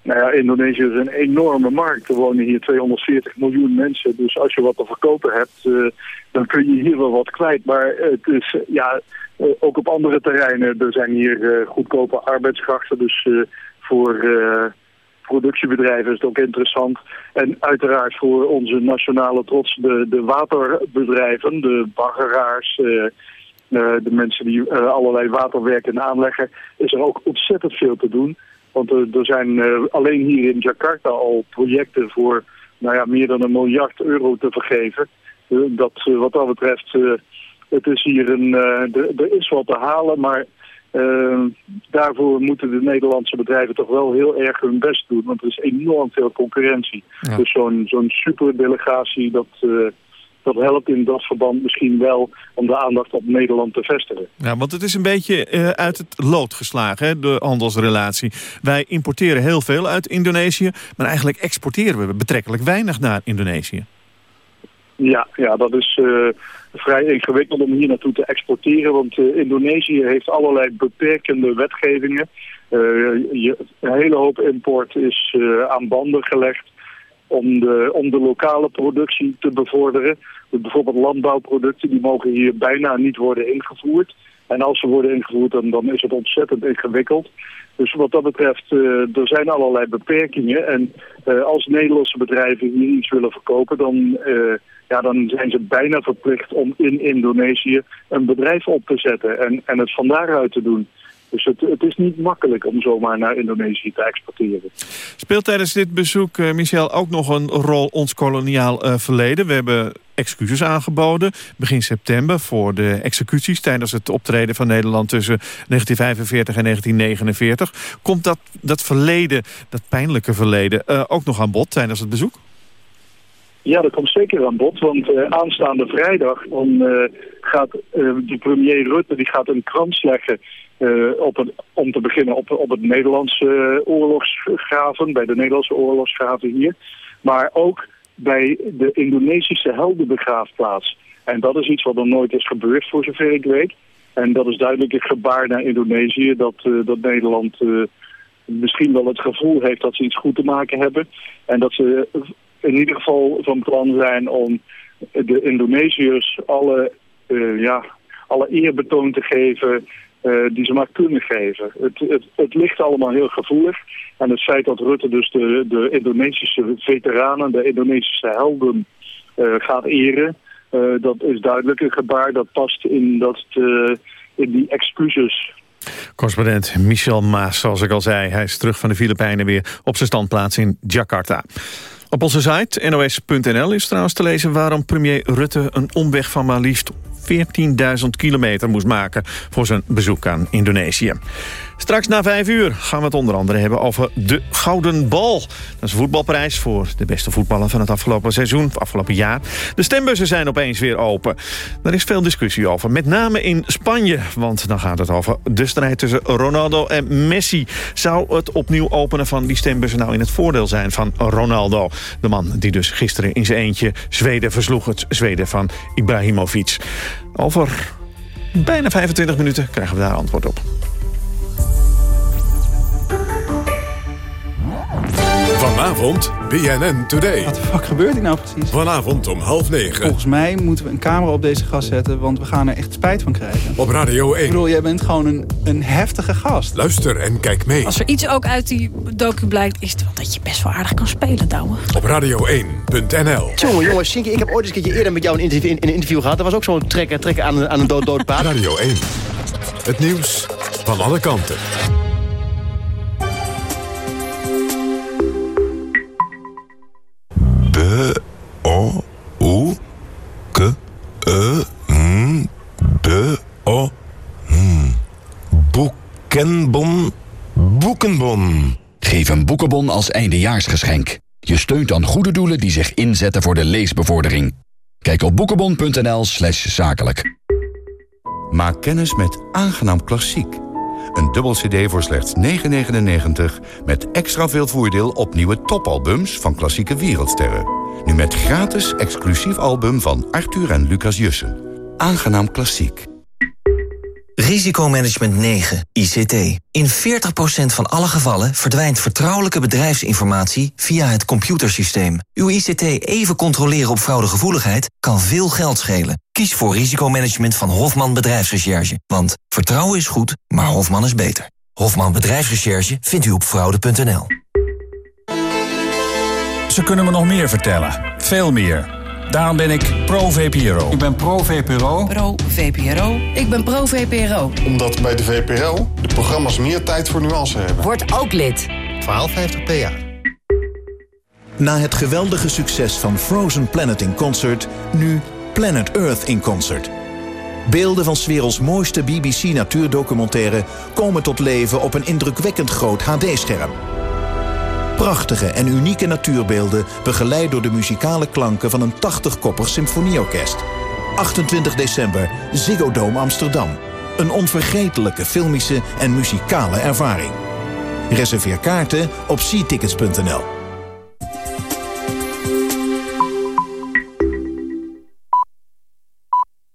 Speaker 29: Nou ja, Indonesië is een enorme markt. Er wonen hier 240 miljoen mensen. Dus als je wat te verkopen hebt, eh, dan kun je hier wel wat kwijt. Maar het is, ja, eh, ook op andere terreinen. Er zijn hier goedkope arbeidskrachten. Dus voor, eh, productiebedrijven is het ook interessant. En uiteraard voor onze nationale trots de, de waterbedrijven, de baggeraars... Uh, de mensen die allerlei waterwerken aanleggen, is er ook ontzettend veel te doen. Want er zijn alleen hier in Jakarta al projecten voor nou ja, meer dan een miljard euro te vergeven. dat wat dat betreft, het is hier een, er is wat te halen, maar uh, daarvoor moeten de Nederlandse bedrijven toch wel heel erg hun best doen. Want er is enorm veel concurrentie. Dus zo'n zo'n superdelegatie, dat, uh, dat helpt in dat verband misschien wel om de aandacht op Nederland te vestigen.
Speaker 17: Ja, want het is een beetje uh, uit het lood geslagen, hè, de handelsrelatie. Wij importeren heel veel uit Indonesië, maar eigenlijk exporteren we betrekkelijk weinig naar Indonesië.
Speaker 29: Ja, ja dat is uh, vrij ingewikkeld om hier naartoe te exporteren. Want uh, Indonesië heeft allerlei beperkende wetgevingen. Uh, je, een hele hoop import is aan banden gelegd om de, om de lokale productie te bevorderen. Bijvoorbeeld landbouwproducten die mogen hier bijna niet worden ingevoerd. En als ze worden ingevoerd, dan, dan is het ontzettend ingewikkeld. Dus wat dat betreft, uh, er zijn allerlei beperkingen. En uh, als Nederlandse bedrijven hier iets willen verkopen, dan, uh, ja, dan zijn ze bijna verplicht om in Indonesië een bedrijf op te zetten en, en het van daaruit te doen. Dus het, het, is niet makkelijk om zomaar naar Indonesië te exporteren.
Speaker 17: Speelt tijdens dit bezoek, uh, Michel, ook nog een rol ons koloniaal uh, verleden? We hebben excuses aangeboden begin september voor de executies... tijdens het optreden van Nederland tussen 1945 en 1949. Komt dat, dat verleden, dat pijnlijke verleden, uh, ook nog aan bod tijdens het bezoek?
Speaker 29: Ja, dat komt zeker aan bod, want uh, aanstaande vrijdag dan, uh, gaat uh, de premier Rutte die gaat een krans leggen op het, om te beginnen op, op het Nederlandse oorlogsgraven, bij de Nederlandse oorlogsgraven hier. Maar ook bij de Indonesische heldenbegraafplaats. En dat is iets wat nog nooit is gebeurd, voor zover ik weet. En dat is duidelijk een gebaar naar Indonesië, dat, dat Nederland misschien wel het gevoel heeft dat ze iets goed te maken hebben. En dat ze in ieder geval van plan zijn om de Indonesiërs alle, ja, alle eerbetoon te geven die ze maar kunnen geven. Het, het, het ligt allemaal heel gevoelig. En het feit dat Rutte dus de, de Indonesische veteranen, de Indonesische helden uh, gaat eren... dat is duidelijk een gebaar dat past in, dat, in die excuses
Speaker 17: Correspondent Michel Maas, zoals ik al zei. Hij is terug van de Filipijnen weer op zijn standplaats in Jakarta. Op onze site nos.nl is trouwens te lezen waarom premier Rutte een omweg van maar liefst 14.000 kilometer moest maken voor zijn bezoek aan Indonesië. Straks na vijf uur gaan we het onder andere hebben over de Gouden Bal. Dat is een voetbalprijs voor de beste voetballer van het afgelopen seizoen, afgelopen jaar. De stembussen zijn opeens weer open. Daar is veel discussie over, met name in Spanje. Want dan gaat het over de strijd tussen Ronaldo en Messi. Zou het opnieuw openen van die stembussen nou in het voordeel zijn van Ronaldo? De man die dus gisteren in zijn eentje Zweden versloeg. Het Zweden van Ibrahimovic. Over bijna 25 minuten krijgen we daar antwoord op.
Speaker 1: Vanavond BNN Today.
Speaker 33: Wat de fuck gebeurt hier nou precies?
Speaker 1: Vanavond om half negen.
Speaker 33: Volgens mij moeten we een camera op deze gast zetten... want we gaan er echt spijt van krijgen.
Speaker 1: Op Radio 1.
Speaker 33: Ik bedoel, jij bent gewoon een, een heftige gast.
Speaker 1: Luister en kijk mee.
Speaker 34: Als er iets ook uit die docu blijkt... is het wel dat je best wel aardig kan spelen, Douwe.
Speaker 1: Op radio1.nl.
Speaker 35: Jongen, jongen, Shinky, ik heb ooit eens een keertje eerder met jou een interview, in, een interview gehad. Dat was ook zo'n trekken, trekken aan, aan een dood, dood paard.
Speaker 1: Radio 1. Het nieuws van alle kanten.
Speaker 36: Als eindejaarsgeschenk. Je steunt dan goede doelen die zich inzetten voor de leesbevordering. Kijk op boekenbon.nl slash zakelijk.
Speaker 30: Maak kennis met Aangenaam Klassiek. Een dubbel cd voor slechts 9,99... met extra veel voordeel op nieuwe topalbums van klassieke wereldsterren. Nu met gratis exclusief album van Arthur en Lucas Jussen. Aangenaam Klassiek.
Speaker 37: Risicomanagement 9, ICT. In 40% van alle gevallen verdwijnt vertrouwelijke bedrijfsinformatie via het computersysteem. Uw ICT even controleren op fraudegevoeligheid kan veel geld schelen. Kies voor risicomanagement van Hofman Bedrijfsrecherche. Want vertrouwen is goed, maar Hofman is beter. Hofman Bedrijfsrecherche vindt u op fraude.nl.
Speaker 14: Ze kunnen me nog meer vertellen. Veel meer. Daarom ben ik pro-VPRO. Ik ben pro-VPRO.
Speaker 38: Pro-VPRO. Ik ben pro-VPRO.
Speaker 39: Omdat bij de VPRO de programma's meer tijd voor nuance hebben.
Speaker 38: Word ook lid.
Speaker 39: 1250 PA.
Speaker 40: Na het geweldige succes van Frozen Planet in Concert... nu Planet Earth in Concert. Beelden van 's werelds mooiste BBC-natuurdocumentaire... komen tot leven op een indrukwekkend groot HD-scherm. Prachtige en unieke natuurbeelden... begeleid door de muzikale klanken van een 80-koppig symfonieorkest. 28 december, Ziggo Dome Amsterdam. Een onvergetelijke filmische en muzikale ervaring. Reserveer kaarten op seatickets.nl.